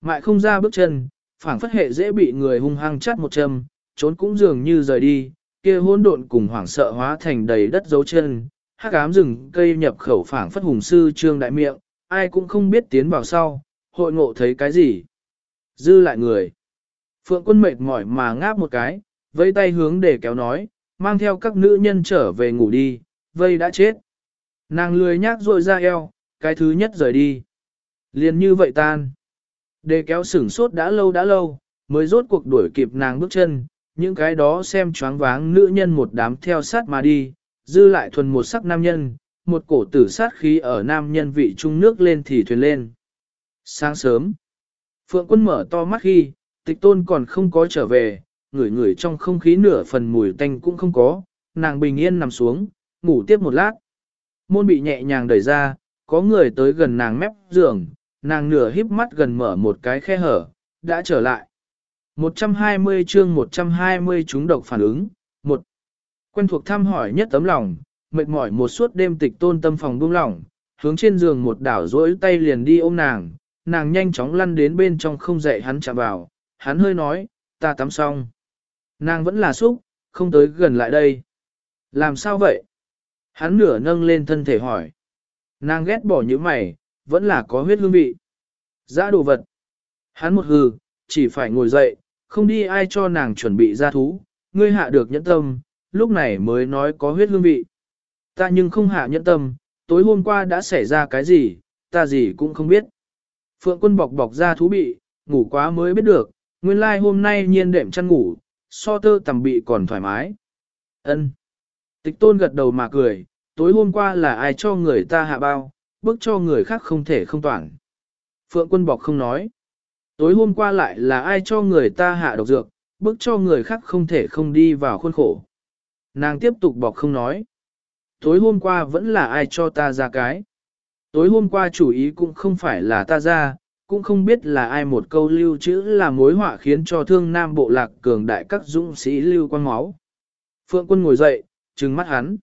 Speaker 1: Mại không ra bước chân, phảng phất hệ dễ bị người hung hăng chắt một châm, trốn cũng dường như rời đi, kia hỗn độn cùng hoảng sợ hóa thành đầy đất dấu chân, hắc ám rừng cây nhập khẩu phảng phất hùng sư trương đại miệng, ai cũng không biết tiến vào sau, hội ngộ thấy cái gì. Dư lại người. Phượng quân mệt mỏi mà ngáp một cái, vẫy tay hướng để kéo nói, mang theo các nữ nhân trở về ngủ đi, vây đã chết. Nàng lười nhác rội ra eo, cái thứ nhất rời đi. Liền như vậy tan. Đề kéo sửng sốt đã lâu đã lâu, mới rốt cuộc đuổi kịp nàng bước chân, những cái đó xem choáng váng nữ nhân một đám theo sát mà đi, dư lại thuần một sắc nam nhân, một cổ tử sát khí ở nam nhân vị trung nước lên thì thuyền lên. Sáng sớm, Phượng quân mở to mắt khi, tịch tôn còn không có trở về, ngửi ngửi trong không khí nửa phần mùi tanh cũng không có, nàng bình yên nằm xuống, ngủ tiếp một lát. Môn bị nhẹ nhàng đẩy ra, có người tới gần nàng mép giường, nàng nửa híp mắt gần mở một cái khe hở, đã trở lại. 120 chương 120 chúng độc phản ứng, một Quen thuộc thăm hỏi nhất tấm lòng, mệt mỏi một suốt đêm tịch tôn tâm phòng buông lỏng, hướng trên giường một đảo rỗi tay liền đi ôm nàng, nàng nhanh chóng lăn đến bên trong không dậy hắn chạm vào, hắn hơi nói, ta tắm xong. Nàng vẫn là xúc, không tới gần lại đây. Làm sao vậy? Hắn nửa nâng lên thân thể hỏi. Nàng ghét bỏ như mày, vẫn là có huyết hương vị. Giã đồ vật. Hắn một hừ, chỉ phải ngồi dậy, không đi ai cho nàng chuẩn bị ra thú, ngươi hạ được nhẫn tâm, lúc này mới nói có huyết hương vị. Ta nhưng không hạ nhẫn tâm, tối hôm qua đã xảy ra cái gì, ta gì cũng không biết. Phượng quân bọc bọc ra thú bị, ngủ quá mới biết được, nguyên lai like hôm nay nhiên đệm chăn ngủ, so tơ tầm bị còn thoải mái. Ân. Tịch tôn gật đầu mà cười, tối hôm qua là ai cho người ta hạ bao, bước cho người khác không thể không toàn. Phượng quân bọc không nói. Tối hôm qua lại là ai cho người ta hạ độc dược, bước cho người khác không thể không đi vào khuôn khổ. Nàng tiếp tục bọc không nói. Tối hôm qua vẫn là ai cho ta ra cái. Tối hôm qua chủ ý cũng không phải là ta ra, cũng không biết là ai một câu lưu chữ là mối họa khiến cho thương nam bộ lạc cường đại các dũng sĩ lưu quang máu. Phượng quân ngồi dậy, trừng mắt hắn.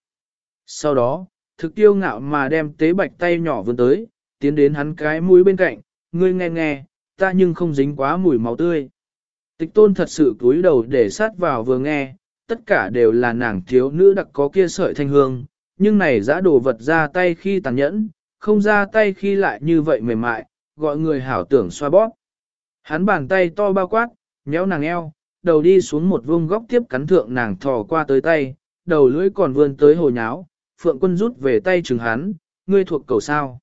Speaker 1: Sau đó, thực tiêu ngạo mà đem tế bạch tay nhỏ vươn tới, tiến đến hắn cái mũi bên cạnh, ngươi nghe nghe, ta nhưng không dính quá mùi máu tươi. Tịch tôn thật sự cúi đầu để sát vào vừa nghe, tất cả đều là nàng thiếu nữ đặc có kia sợi thanh hương, nhưng này giã đồ vật ra tay khi tàn nhẫn, không ra tay khi lại như vậy mềm mại, gọi người hảo tưởng xoa bóp. Hắn bàn tay to bao quát, nhéo nàng eo, đầu đi xuống một vung góc tiếp cắn thượng nàng thò qua tới tay, đầu lưỡi còn vươn tới hồ nháo, phượng quân rút về tay chừng hắn, ngươi thuộc cầu sao.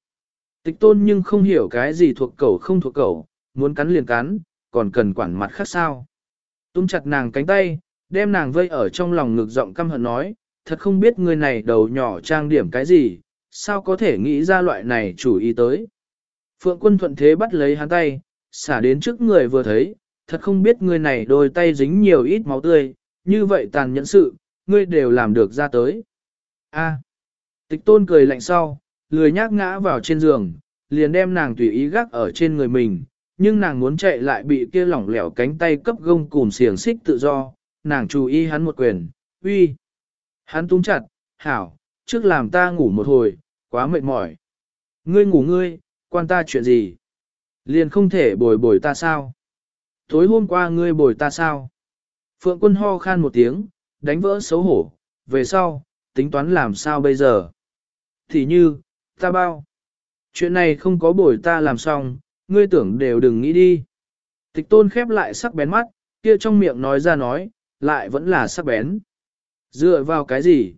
Speaker 1: Tịch tôn nhưng không hiểu cái gì thuộc cầu không thuộc cầu, muốn cắn liền cắn, còn cần quản mặt khác sao. Tung chặt nàng cánh tay, đem nàng vây ở trong lòng ngực giọng căm hận nói, thật không biết người này đầu nhỏ trang điểm cái gì, sao có thể nghĩ ra loại này chủ ý tới. Phượng quân thuận thế bắt lấy hắn tay, xả đến trước người vừa thấy, thật không biết người này đôi tay dính nhiều ít máu tươi, như vậy tàn nhẫn sự, ngươi đều làm được ra tới. A. Tịch tôn cười lạnh sau, lười nhác ngã vào trên giường, liền đem nàng tùy ý gác ở trên người mình, nhưng nàng muốn chạy lại bị kia lỏng lẻo cánh tay cấp gông cùm xiềng xích tự do, nàng chú ý hắn một quyền, uy. Hắn túng chặt, hảo, trước làm ta ngủ một hồi, quá mệt mỏi. Ngươi ngủ ngươi, quan ta chuyện gì? Liền không thể bồi bồi ta sao? Tối hôm qua ngươi bồi ta sao? Phượng quân ho khan một tiếng, đánh vỡ xấu hổ, về sau, tính toán làm sao bây giờ? Thì như, ta bao. Chuyện này không có bồi ta làm xong, ngươi tưởng đều đừng nghĩ đi. Tịch tôn khép lại sắc bén mắt, kia trong miệng nói ra nói, lại vẫn là sắc bén. Dựa vào cái gì?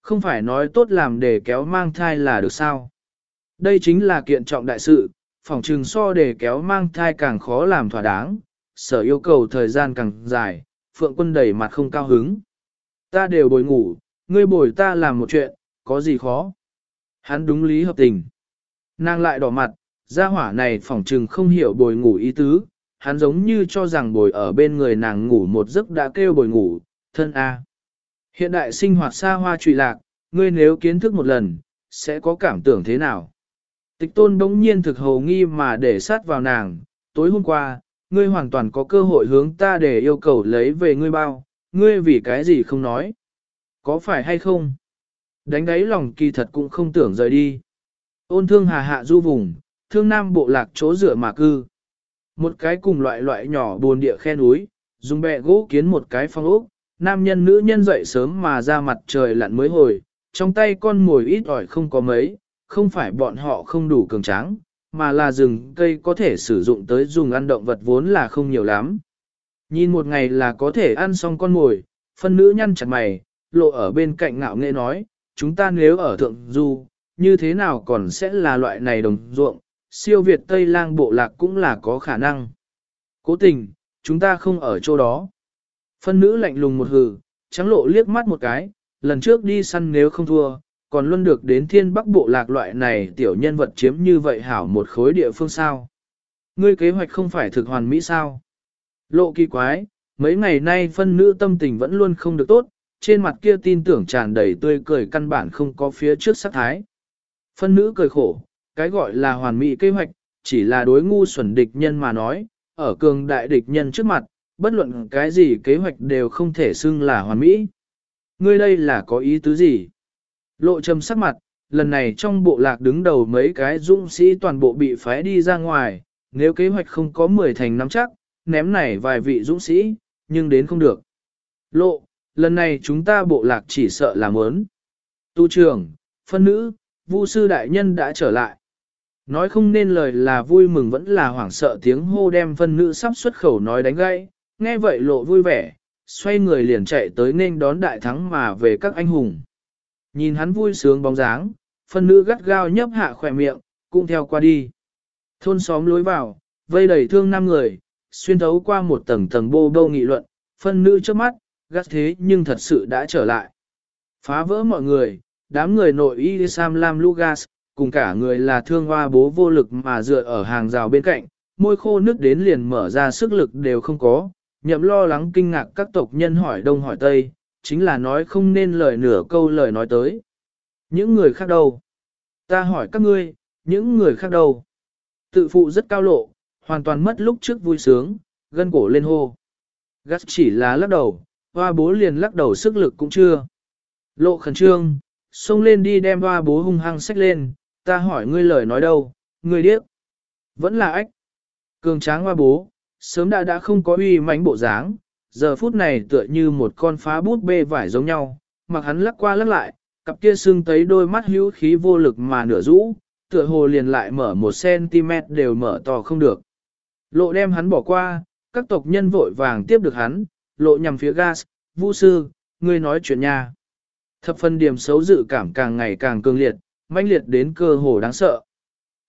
Speaker 1: Không phải nói tốt làm để kéo mang thai là được sao? Đây chính là kiện trọng đại sự, phòng trừng so để kéo mang thai càng khó làm thỏa đáng, sở yêu cầu thời gian càng dài, phượng quân đẩy mặt không cao hứng. Ta đều bồi ngủ, ngươi bồi ta làm một chuyện, có gì khó? Hắn đúng lý hợp tình. Nàng lại đỏ mặt, gia hỏa này phỏng trừng không hiểu bồi ngủ ý tứ, hắn giống như cho rằng bồi ở bên người nàng ngủ một giấc đã kêu bồi ngủ, thân A. Hiện đại sinh hoạt xa hoa trụy lạc, ngươi nếu kiến thức một lần, sẽ có cảm tưởng thế nào? Tịch tôn đống nhiên thực hầu nghi mà để sát vào nàng, tối hôm qua, ngươi hoàn toàn có cơ hội hướng ta để yêu cầu lấy về ngươi bao, ngươi vì cái gì không nói? Có phải hay không? Đánh đáy lòng kỳ thật cũng không tưởng rời đi. Ôn thương hà hạ du vùng, thương nam bộ lạc chỗ rửa mà cư. Một cái cùng loại loại nhỏ buồn địa khe núi, dùng bẹ gỗ kiến một cái phong ốc, nam nhân nữ nhân dậy sớm mà ra mặt trời lặn mới hồi, trong tay con mồi ít ỏi không có mấy, không phải bọn họ không đủ cường tráng, mà là rừng cây có thể sử dụng tới dùng ăn động vật vốn là không nhiều lắm. Nhìn một ngày là có thể ăn xong con mồi, phân nữ nhăn chặt mày, lộ ở bên cạnh ngạo nghệ nói, chúng ta nếu ở thượng du, như thế nào còn sẽ là loại này đồng ruộng, siêu Việt Tây lang bộ lạc cũng là có khả năng. Cố tình, chúng ta không ở chỗ đó. Phân nữ lạnh lùng một hừ, trắng lộ liếc mắt một cái, lần trước đi săn nếu không thua, còn luôn được đến thiên bắc bộ lạc loại này tiểu nhân vật chiếm như vậy hảo một khối địa phương sao. Ngươi kế hoạch không phải thực hoàn mỹ sao. Lộ kỳ quái, mấy ngày nay phân nữ tâm tình vẫn luôn không được tốt, trên mặt kia tin tưởng tràn đầy tươi cười căn bản không có phía trước sắc thái. Phân nữ cười khổ, cái gọi là hoàn mỹ kế hoạch, chỉ là đối ngu xuẩn địch nhân mà nói, ở cường đại địch nhân trước mặt, bất luận cái gì kế hoạch đều không thể xưng là hoàn mỹ. Ngươi đây là có ý tứ gì? Lộ trầm sắc mặt, lần này trong bộ lạc đứng đầu mấy cái dũng sĩ toàn bộ bị phái đi ra ngoài, nếu kế hoạch không có 10 thành nắm chắc, ném này vài vị dũng sĩ, nhưng đến không được. Lộ, lần này chúng ta bộ lạc chỉ sợ là mớn. Tu trưởng, phân nữ, Vu sư đại nhân đã trở lại. Nói không nên lời là vui mừng vẫn là hoảng sợ tiếng hô đem phân nữ sắp xuất khẩu nói đánh gãy, nghe vậy lộ vui vẻ, xoay người liền chạy tới nên đón đại thắng mà về các anh hùng. Nhìn hắn vui sướng bóng dáng, phân nữ gắt gao nhấp hạ khỏe miệng, cũng theo qua đi. Thôn xóm lối vào, vây đầy thương năm người, xuyên thấu qua một tầng tầng bô bô nghị luận, phân nữ trước mắt, gắt thế nhưng thật sự đã trở lại. Phá vỡ mọi người, đám người nội y Sam Lam Lugas, cùng cả người là thương hoa bố vô lực mà dựa ở hàng rào bên cạnh, môi khô nước đến liền mở ra sức lực đều không có, nhậm lo lắng kinh ngạc các tộc nhân hỏi đông hỏi tây, chính là nói không nên lời nửa câu lời nói tới. Những người khác đâu? Ta hỏi các ngươi, những người khác đâu? Tự phụ rất cao lộ, hoàn toàn mất lúc trước vui sướng, gân cổ lên hô. Gắt chỉ là lắc đầu, hoa bố liền lắc đầu sức lực cũng chưa. Lộ khẩn trương, xông lên đi đem hoa bố hung hăng xách lên, ta hỏi ngươi lời nói đâu, ngươi điếc. Vẫn là ách. Cường tráng hoa bố, sớm đã đã không có uy mãnh bộ dáng, giờ phút này tựa như một con phá bút bê vải giống nhau, mặc hắn lắc qua lắc lại, cặp kia sưng thấy đôi mắt hữu khí vô lực mà nửa rũ, tựa hồ liền lại mở một cm đều mở to không được. Lộ đem hắn bỏ qua, các tộc nhân vội vàng tiếp được hắn, lộ nhằm phía gas, vũ sư, ngươi nói chuyện nha. Thập phân điểm xấu dự cảm càng ngày càng cường liệt, mãnh liệt đến cơ hồ đáng sợ.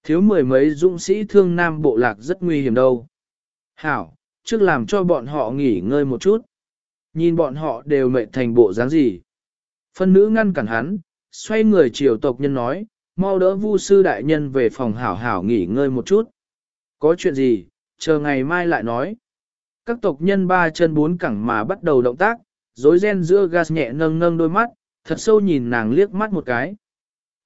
Speaker 1: Thiếu mười mấy dũng sĩ thương nam bộ lạc rất nguy hiểm đâu. Hảo, trước làm cho bọn họ nghỉ ngơi một chút. Nhìn bọn họ đều mệt thành bộ dáng gì. Phân nữ ngăn cản hắn, xoay người chiều tộc nhân nói, mau đỡ vu sư đại nhân về phòng hảo hảo nghỉ ngơi một chút. Có chuyện gì, chờ ngày mai lại nói. Các tộc nhân ba chân bốn cẳng mà bắt đầu động tác, rối ren giữa gas nhẹ nâng nâng đôi mắt, thật sâu nhìn nàng liếc mắt một cái.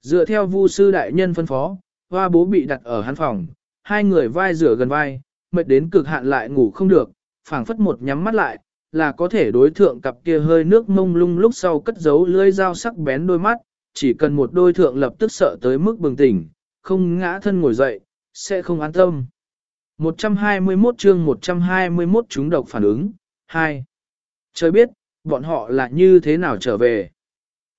Speaker 1: Dựa theo vu sư đại nhân phân phó, hoa bố bị đặt ở hắn phòng, hai người vai rửa gần vai, mệt đến cực hạn lại ngủ không được, phảng phất một nhắm mắt lại, là có thể đối thượng cặp kia hơi nước mông lung lúc sau cất giấu lưỡi dao sắc bén đôi mắt, chỉ cần một đôi thượng lập tức sợ tới mức bừng tỉnh, không ngã thân ngồi dậy, sẽ không an tâm. 121 chương 121 chúng độc phản ứng, 2. Trời biết, bọn họ là như thế nào trở về.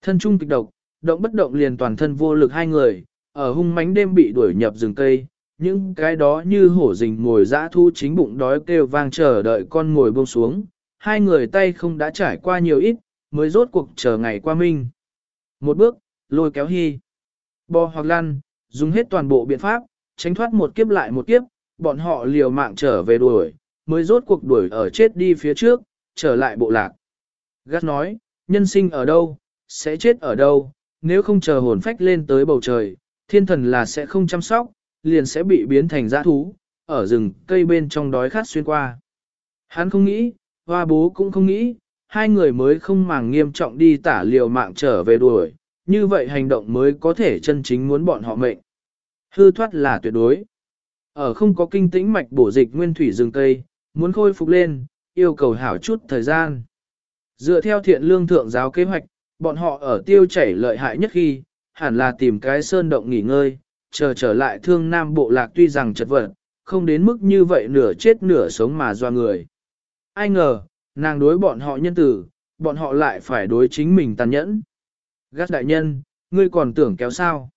Speaker 1: Thân trung kịch độc, động bất động liền toàn thân vô lực hai người, ở hung mánh đêm bị đuổi nhập rừng cây, những cái đó như hổ rình ngồi dã thu chính bụng đói kêu vang chờ đợi con ngồi buông xuống, hai người tay không đã trải qua nhiều ít, mới rốt cuộc chờ ngày qua minh. Một bước, lôi kéo hy, bò hoặc lăn, dùng hết toàn bộ biện pháp, tránh thoát một kiếp lại một kiếp, bọn họ liều mạng trở về đuổi, mới rốt cuộc đuổi ở chết đi phía trước, trở lại bộ lạc. Gắt nói, nhân sinh ở đâu, sẽ chết ở đâu, nếu không chờ hồn phách lên tới bầu trời, thiên thần là sẽ không chăm sóc, liền sẽ bị biến thành dã thú, ở rừng cây bên trong đói khát xuyên qua. Hắn không nghĩ, hoa bố cũng không nghĩ, hai người mới không màng nghiêm trọng đi tả liều mạng trở về đuổi, như vậy hành động mới có thể chân chính muốn bọn họ mệnh. Hư thoát là tuyệt đối. Ở không có kinh tĩnh mạch bổ dịch nguyên thủy rừng cây, muốn khôi phục lên, yêu cầu hảo chút thời gian. Dựa theo thiện lương thượng giáo kế hoạch, bọn họ ở tiêu chảy lợi hại nhất khi, hẳn là tìm cái sơn động nghỉ ngơi, chờ trở lại thương nam bộ lạc tuy rằng chật vật, không đến mức như vậy nửa chết nửa sống mà do người. Ai ngờ, nàng đối bọn họ nhân tử, bọn họ lại phải đối chính mình tàn nhẫn. gắt đại nhân, ngươi còn tưởng kéo sao?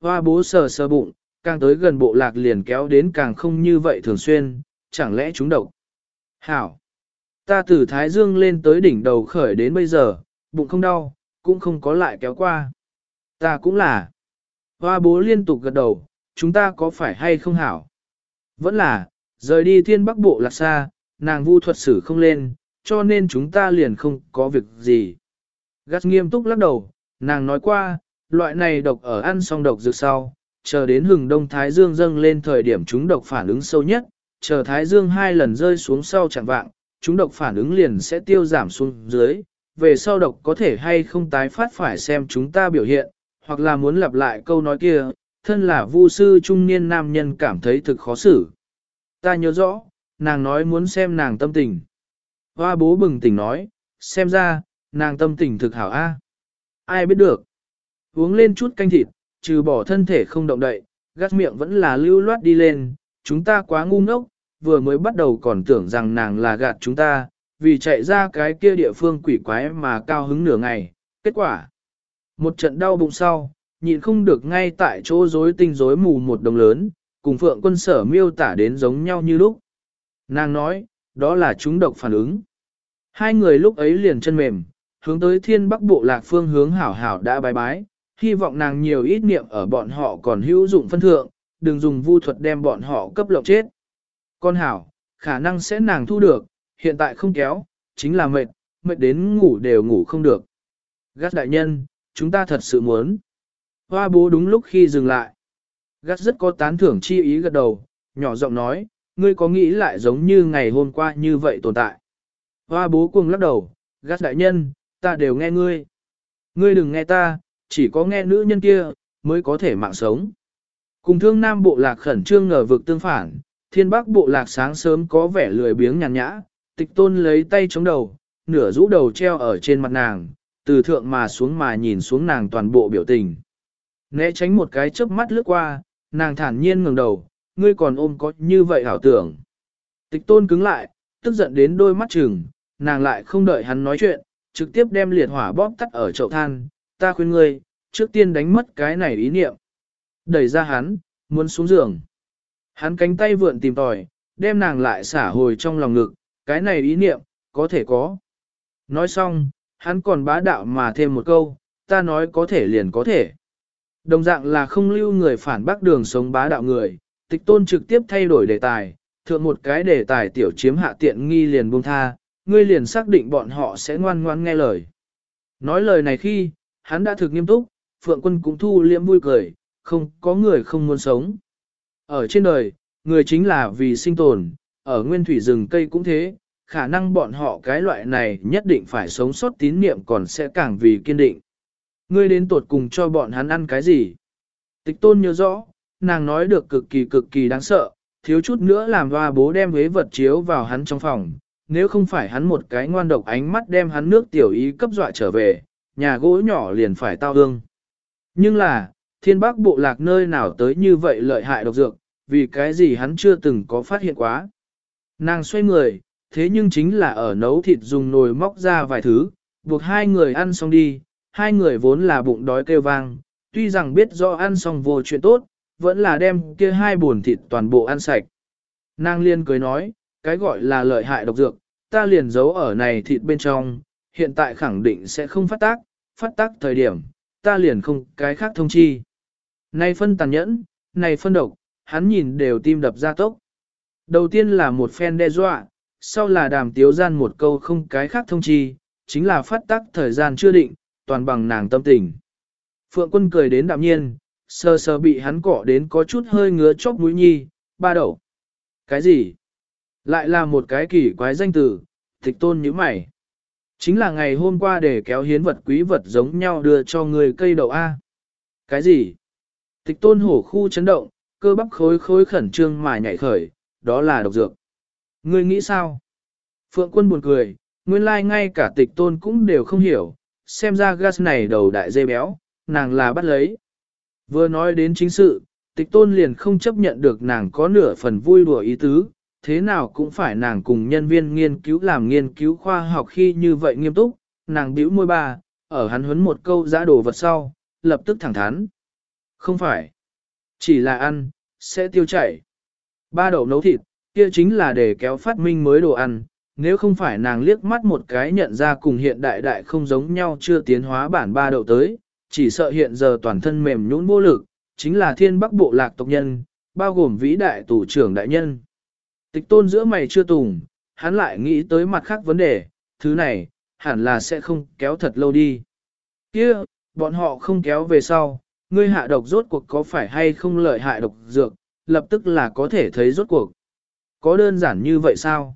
Speaker 1: Hoa bố sờ sờ bụng, càng tới gần bộ lạc liền kéo đến càng không như vậy thường xuyên, chẳng lẽ chúng độc. Hảo! Ta từ Thái Dương lên tới đỉnh đầu khởi đến bây giờ, bụng không đau, cũng không có lại kéo qua. Ta cũng là. Hoa bố liên tục gật đầu, chúng ta có phải hay không hảo? Vẫn là, rời đi thiên bắc bộ là xa, nàng vu thuật sử không lên, cho nên chúng ta liền không có việc gì. Gắt nghiêm túc lắc đầu, nàng nói qua, loại này độc ở ăn xong độc dược sau, chờ đến hừng đông Thái Dương dâng lên thời điểm chúng độc phản ứng sâu nhất, chờ Thái Dương hai lần rơi xuống sau chẳng vạng, chúng độc phản ứng liền sẽ tiêu giảm xuống dưới, về sau độc có thể hay không tái phát phải xem chúng ta biểu hiện, hoặc là muốn lặp lại câu nói kia, thân là vu sư trung niên nam nhân cảm thấy thực khó xử. Ta nhớ rõ, nàng nói muốn xem nàng tâm tình. Hoa bố bừng tỉnh nói, xem ra, nàng tâm tình thực hảo a. Ai biết được. Uống lên chút canh thịt, trừ bỏ thân thể không động đậy, gắt miệng vẫn là lưu loát đi lên, chúng ta quá ngu ngốc, vừa mới bắt đầu còn tưởng rằng nàng là gạt chúng ta, vì chạy ra cái kia địa phương quỷ quái mà cao hứng nửa ngày, kết quả. Một trận đau bụng sau, nhịn không được ngay tại chỗ rối tinh rối mù một đồng lớn, cùng phượng quân sở miêu tả đến giống nhau như lúc. Nàng nói, đó là chúng độc phản ứng. Hai người lúc ấy liền chân mềm, hướng tới thiên bắc bộ lạc phương hướng hảo hảo đã bái bái, hy vọng nàng nhiều ít niệm ở bọn họ còn hữu dụng phân thượng, đừng dùng vu thuật đem bọn họ cấp lộng chết. Con hảo, khả năng sẽ nàng thu được, hiện tại không kéo, chính là mệt, mệt đến ngủ đều ngủ không được. Gắt đại nhân, chúng ta thật sự muốn. Hoa bố đúng lúc khi dừng lại. Gắt rất có tán thưởng chi ý gật đầu, nhỏ giọng nói, ngươi có nghĩ lại giống như ngày hôm qua như vậy tồn tại. Hoa bố cuồng lắc đầu, gắt đại nhân, ta đều nghe ngươi. Ngươi đừng nghe ta, chỉ có nghe nữ nhân kia, mới có thể mạng sống. Cùng thương nam bộ lạc khẩn trương ngờ vực tương phản, thiên bắc bộ lạc sáng sớm có vẻ lười biếng nhàn nhã, tịch tôn lấy tay chống đầu, nửa rũ đầu treo ở trên mặt nàng, từ thượng mà xuống mà nhìn xuống nàng toàn bộ biểu tình. Né tránh một cái chớp mắt lướt qua, nàng thản nhiên ngẩng đầu, ngươi còn ôm có như vậy hảo tưởng. Tịch tôn cứng lại, tức giận đến đôi mắt trừng, nàng lại không đợi hắn nói chuyện, trực tiếp đem liệt hỏa bóp tắt ở chậu than, ta khuyên ngươi, trước tiên đánh mất cái này ý niệm. Đẩy ra hắn, muốn xuống giường. Hắn cánh tay vượn tìm tòi, đem nàng lại xả hồi trong lòng ngực, cái này ý niệm, có thể có. Nói xong, hắn còn bá đạo mà thêm một câu, ta nói có thể liền có thể. Đồng dạng là không lưu người phản bác đường sống bá đạo người, tịch tôn trực tiếp thay đổi đề tài, thượng một cái đề tài tiểu chiếm hạ tiện nghi liền buông tha, ngươi liền xác định bọn họ sẽ ngoan ngoan nghe lời. Nói lời này khi, hắn đã thực nghiêm túc, Phượng quân cũng thu liễm vui cười, không có người không muốn sống. Ở trên đời, người chính là vì sinh tồn, ở nguyên thủy rừng cây cũng thế, khả năng bọn họ cái loại này nhất định phải sống sót tín niệm còn sẽ càng vì kiên định. Ngươi đến tuột cùng cho bọn hắn ăn cái gì? Tịch tôn nhớ rõ, nàng nói được cực kỳ cực kỳ đáng sợ, thiếu chút nữa làm hoa bố đem huế vật chiếu vào hắn trong phòng, nếu không phải hắn một cái ngoan độc ánh mắt đem hắn nước tiểu ý cấp dọa trở về, nhà gỗ nhỏ liền phải tao hương. Nhưng là, thiên bắc bộ lạc nơi nào tới như vậy lợi hại độc dược, vì cái gì hắn chưa từng có phát hiện quá. Nàng xoay người, thế nhưng chính là ở nấu thịt dùng nồi móc ra vài thứ, buộc hai người ăn xong đi, hai người vốn là bụng đói kêu vang, tuy rằng biết do ăn xong vô chuyện tốt, vẫn là đem kia hai buồn thịt toàn bộ ăn sạch. Nàng liên cười nói, cái gọi là lợi hại độc dược, ta liền giấu ở này thịt bên trong, hiện tại khẳng định sẽ không phát tác, phát tác thời điểm, ta liền không cái khác thông chi. Này phân tàn nhẫn, này phân độc, hắn nhìn đều tim đập ra tốc. Đầu tiên là một phen đe dọa, sau là đàm tiếu gian một câu không cái khác thông chi, chính là phát tác thời gian chưa định, toàn bằng nàng tâm tình. Phượng quân cười đến đạm nhiên, sơ sơ bị hắn cọ đến có chút hơi ngứa chóc mũi nhi, ba đậu. Cái gì? Lại là một cái kỳ quái danh từ, tịch tôn như mày. Chính là ngày hôm qua để kéo hiến vật quý vật giống nhau đưa cho người cây đậu A. Cái gì? Tịch tôn hổ khu chấn động, cơ bắp khối khối khẩn trương mà nhảy khởi, đó là độc dược. Ngươi nghĩ sao? Phượng quân buồn cười, nguyên lai like ngay cả tịch tôn cũng đều không hiểu, xem ra gas này đầu đại dê béo, nàng là bắt lấy. Vừa nói đến chính sự, tịch tôn liền không chấp nhận được nàng có nửa phần vui đùa ý tứ, thế nào cũng phải nàng cùng nhân viên nghiên cứu làm nghiên cứu khoa học khi như vậy nghiêm túc, nàng bĩu môi ba, ở hắn huấn một câu giã đồ vật sau, lập tức thẳng thắn. Không phải, chỉ là ăn, sẽ tiêu chảy. Ba đậu nấu thịt, kia chính là để kéo phát minh mới đồ ăn, nếu không phải nàng liếc mắt một cái nhận ra cùng hiện đại đại không giống nhau chưa tiến hóa bản ba đậu tới, chỉ sợ hiện giờ toàn thân mềm nhũn vô lực, chính là thiên bắc bộ lạc tộc nhân, bao gồm vĩ đại tù trưởng đại nhân. Tịch tôn giữa mày chưa tùng, hắn lại nghĩ tới mặt khác vấn đề, thứ này, hẳn là sẽ không kéo thật lâu đi. kia bọn họ không kéo về sau, ngươi hạ độc rốt cuộc có phải hay không lợi hại độc dược, lập tức là có thể thấy rốt cuộc. Có đơn giản như vậy sao?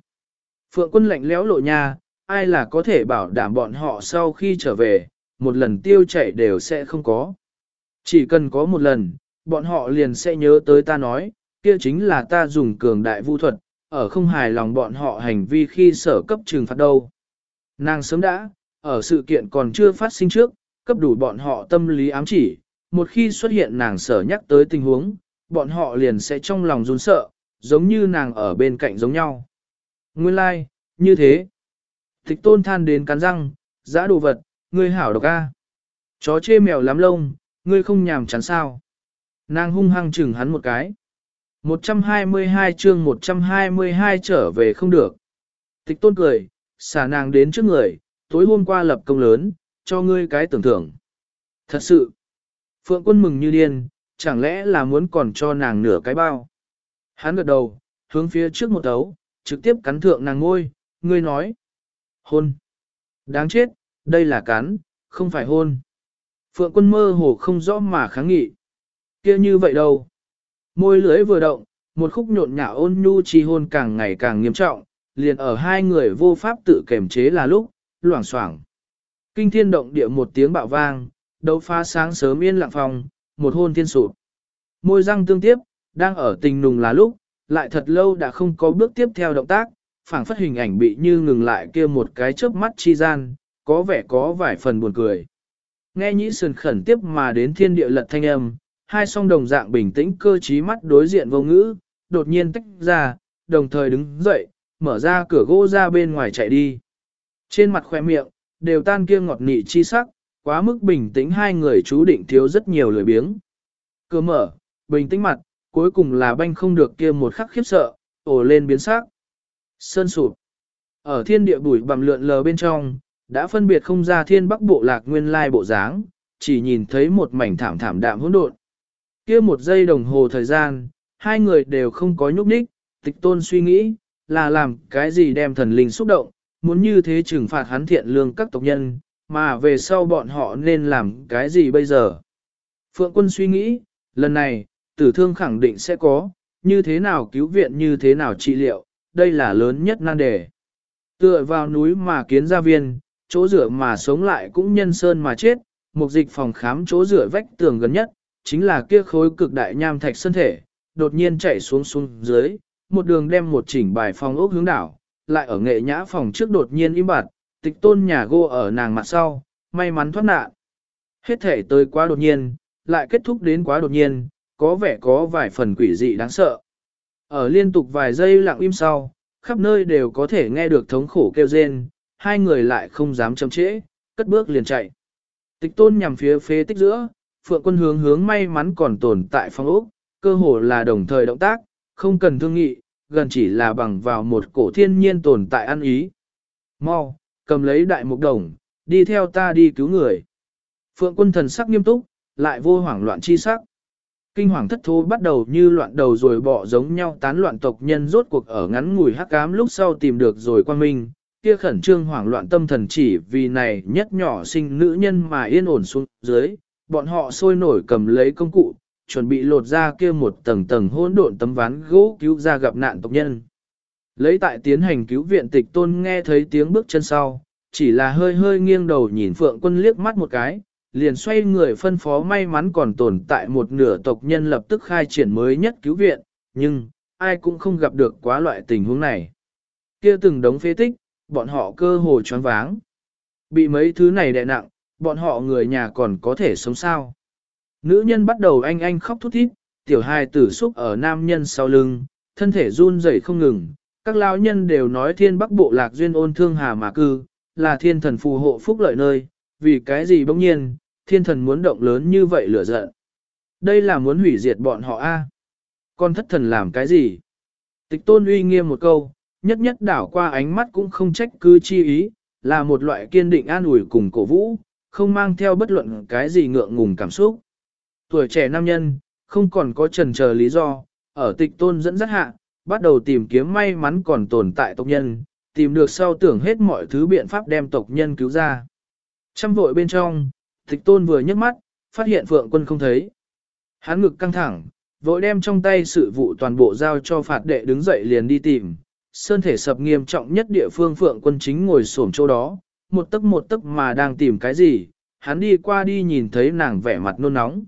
Speaker 1: Phượng quân lạnh lẽo lộ nha, ai là có thể bảo đảm bọn họ sau khi trở về, một lần tiêu chảy đều sẽ không có. Chỉ cần có một lần, bọn họ liền sẽ nhớ tới ta nói, kia chính là ta dùng cường đại vu thuật, ở không hài lòng bọn họ hành vi khi sở cấp trừng phạt đâu. Nàng sớm đã, ở sự kiện còn chưa phát sinh trước, cấp đủ bọn họ tâm lý ám chỉ, một khi xuất hiện nàng sở nhắc tới tình huống, bọn họ liền sẽ trong lòng run sợ, giống như nàng ở bên cạnh giống nhau. Nguyên lai, like, như thế. Tịch tôn than đến cắn răng, giã đồ vật, ngươi hảo độc a. Chó chê mèo lắm lông, Ngươi không nhàm chán sao? Nàng hung hăng chừng hắn một cái. 122 chương 122 trở về không được. Tịch tôn cười, xả nàng đến trước người, tối hôm qua lập công lớn, cho ngươi cái tưởng thưởng. Thật sự, Phượng quân mừng như điên, chẳng lẽ là muốn còn cho nàng nửa cái bao. Hắn gật đầu, hướng phía trước một tấu, trực tiếp cắn thượng nàng ngôi, ngươi nói. Hôn. Đáng chết, đây là cắn, không phải hôn. Phượng quân mơ hồ không rõ mà kháng nghị. kia như vậy đâu. Môi lưới vừa động, một khúc nhộn nhạo ôn nhu chi hôn càng ngày càng nghiêm trọng, liền ở hai người vô pháp tự kềm chế là lúc, loảng xoảng. Kinh thiên động địa một tiếng bạo vang, đấu phá sáng sớm yên lặng phòng, một hôn thiên sụp. Môi răng tương tiếp, đang ở tình nùng là lúc, lại thật lâu đã không có bước tiếp theo động tác, phảng phất hình ảnh bị như ngừng lại kia một cái chớp mắt chi gian, có vẻ có vài phần buồn cười. Nghe nhĩ sườn khẩn tiếp mà đến thiên địa lật thanh âm, hai song đồng dạng bình tĩnh cơ trí mắt đối diện vô ngữ, đột nhiên tách ra, đồng thời đứng dậy, mở ra cửa gỗ ra bên ngoài chạy đi. Trên mặt khoe miệng, đều tan kia ngọt nị chi sắc, quá mức bình tĩnh hai người chú định thiếu rất nhiều lười biếng. Cửa mở, bình tĩnh mặt, cuối cùng là banh không được kia một khắc khiếp sợ, ổ lên biến sắc. Sơn sụp. Ở thiên địa bụi bằm lượn lờ bên trong, đã phân biệt không ra thiên bắc bộ lạc nguyên lai bộ dáng, chỉ nhìn thấy một mảnh thảm thảm đạm hỗn độn. Kia một giây đồng hồ thời gian, hai người đều không có nhúc nhích, tịch tôn suy nghĩ, là làm cái gì đem thần linh xúc động, muốn như thế trừng phạt hắn thiện lương các tộc nhân, mà về sau bọn họ nên làm cái gì bây giờ. Phượng quân suy nghĩ, lần này, tử thương khẳng định sẽ có, như thế nào cứu viện như thế nào trị liệu, đây là lớn nhất nan đề. Tựa vào núi mà kiến gia viên, chỗ rửa mà sống lại cũng nhân sơn mà chết, mục dịch phòng khám chỗ rửa vách tường gần nhất, chính là kia khối cực đại nham thạch sơn thể, đột nhiên chạy xuống xuống dưới, một đường đem một chỉnh bài phòng ốc hướng đảo, lại ở nghệ nhã phòng trước đột nhiên im bặt, tịch tôn nhà gô ở nàng mặt sau, may mắn thoát nạn. Hết thể tới quá đột nhiên, lại kết thúc đến quá đột nhiên, có vẻ có vài phần quỷ dị đáng sợ. Ở liên tục vài giây lặng im sau, khắp nơi đều có thể nghe được thống khổ kêu rên, hai người lại không dám chậm trễ, cất bước liền chạy. Tịch tôn nhằm phía phế tích giữa, phượng quân hướng hướng may mắn còn tồn tại phong ốc, cơ hồ là đồng thời động tác, không cần thương nghị, gần chỉ là bằng vào một cổ thiên nhiên tồn tại ăn ý. Mau, cầm lấy đại mục đồng, đi theo ta đi cứu người. Phượng quân thần sắc nghiêm túc, lại vô hoảng loạn chi sắc. Kinh hoàng thất thố bắt đầu như loạn đầu rồi bỏ giống nhau tán loạn tộc nhân rốt cuộc ở ngắn ngủi hắc cám lúc sau tìm được rồi quan minh, kia khẩn trương hoảng loạn tâm thần chỉ vì này nhất nhỏ sinh nữ nhân mà yên ổn xuống dưới, bọn họ sôi nổi cầm lấy công cụ, chuẩn bị lột ra kia một tầng tầng hỗn độn tấm ván gỗ cứu ra gặp nạn tộc nhân. Lấy tại tiến hành cứu viện tịch tôn nghe thấy tiếng bước chân sau, chỉ là hơi hơi nghiêng đầu nhìn phượng quân liếc mắt một cái, liền xoay người phân phó may mắn còn tồn tại một nửa tộc nhân lập tức khai triển mới nhất cứu viện, nhưng, ai cũng không gặp được quá loại tình huống này. Kia từng đống phế tích, bọn họ cơ hồ choáng váng. Bị mấy thứ này đè nặng, bọn họ người nhà còn có thể sống sao. Nữ nhân bắt đầu anh anh khóc thút thít, tiểu hài tử xúc ở nam nhân sau lưng, thân thể run rẩy không ngừng. Các lão nhân đều nói thiên bắc bộ lạc duyên ôn thương hà mà cư, là thiên thần phù hộ phúc lợi nơi, vì cái gì bỗng nhiên, thiên thần muốn động lớn như vậy lửa giận. Đây là muốn hủy diệt bọn họ a. Con thất thần làm cái gì? Tịch tôn uy nghiêm một câu, nhất nhất đảo qua ánh mắt cũng không trách cứ chi ý, là một loại kiên định an ủi cùng cổ vũ, không mang theo bất luận cái gì ngượng ngùng cảm xúc. Tuổi trẻ nam nhân, không còn có trần chờ lý do, ở tịch tôn dẫn dắt hạ, bắt đầu tìm kiếm may mắn còn tồn tại tộc nhân, tìm được sau tưởng hết mọi thứ biện pháp đem tộc nhân cứu ra. Trăm vội bên trong, tịch tôn vừa nhấc mắt, phát hiện phượng quân không thấy. Hắn ngực căng thẳng, vội đem trong tay sự vụ toàn bộ giao cho phạt đệ đứng dậy liền đi tìm. Sơn thể sập nghiêm trọng nhất địa phương phượng quân chính ngồi xổm chỗ đó, một tấc một tấc mà đang tìm cái gì, hắn đi qua đi nhìn thấy nàng vẻ mặt nôn nóng.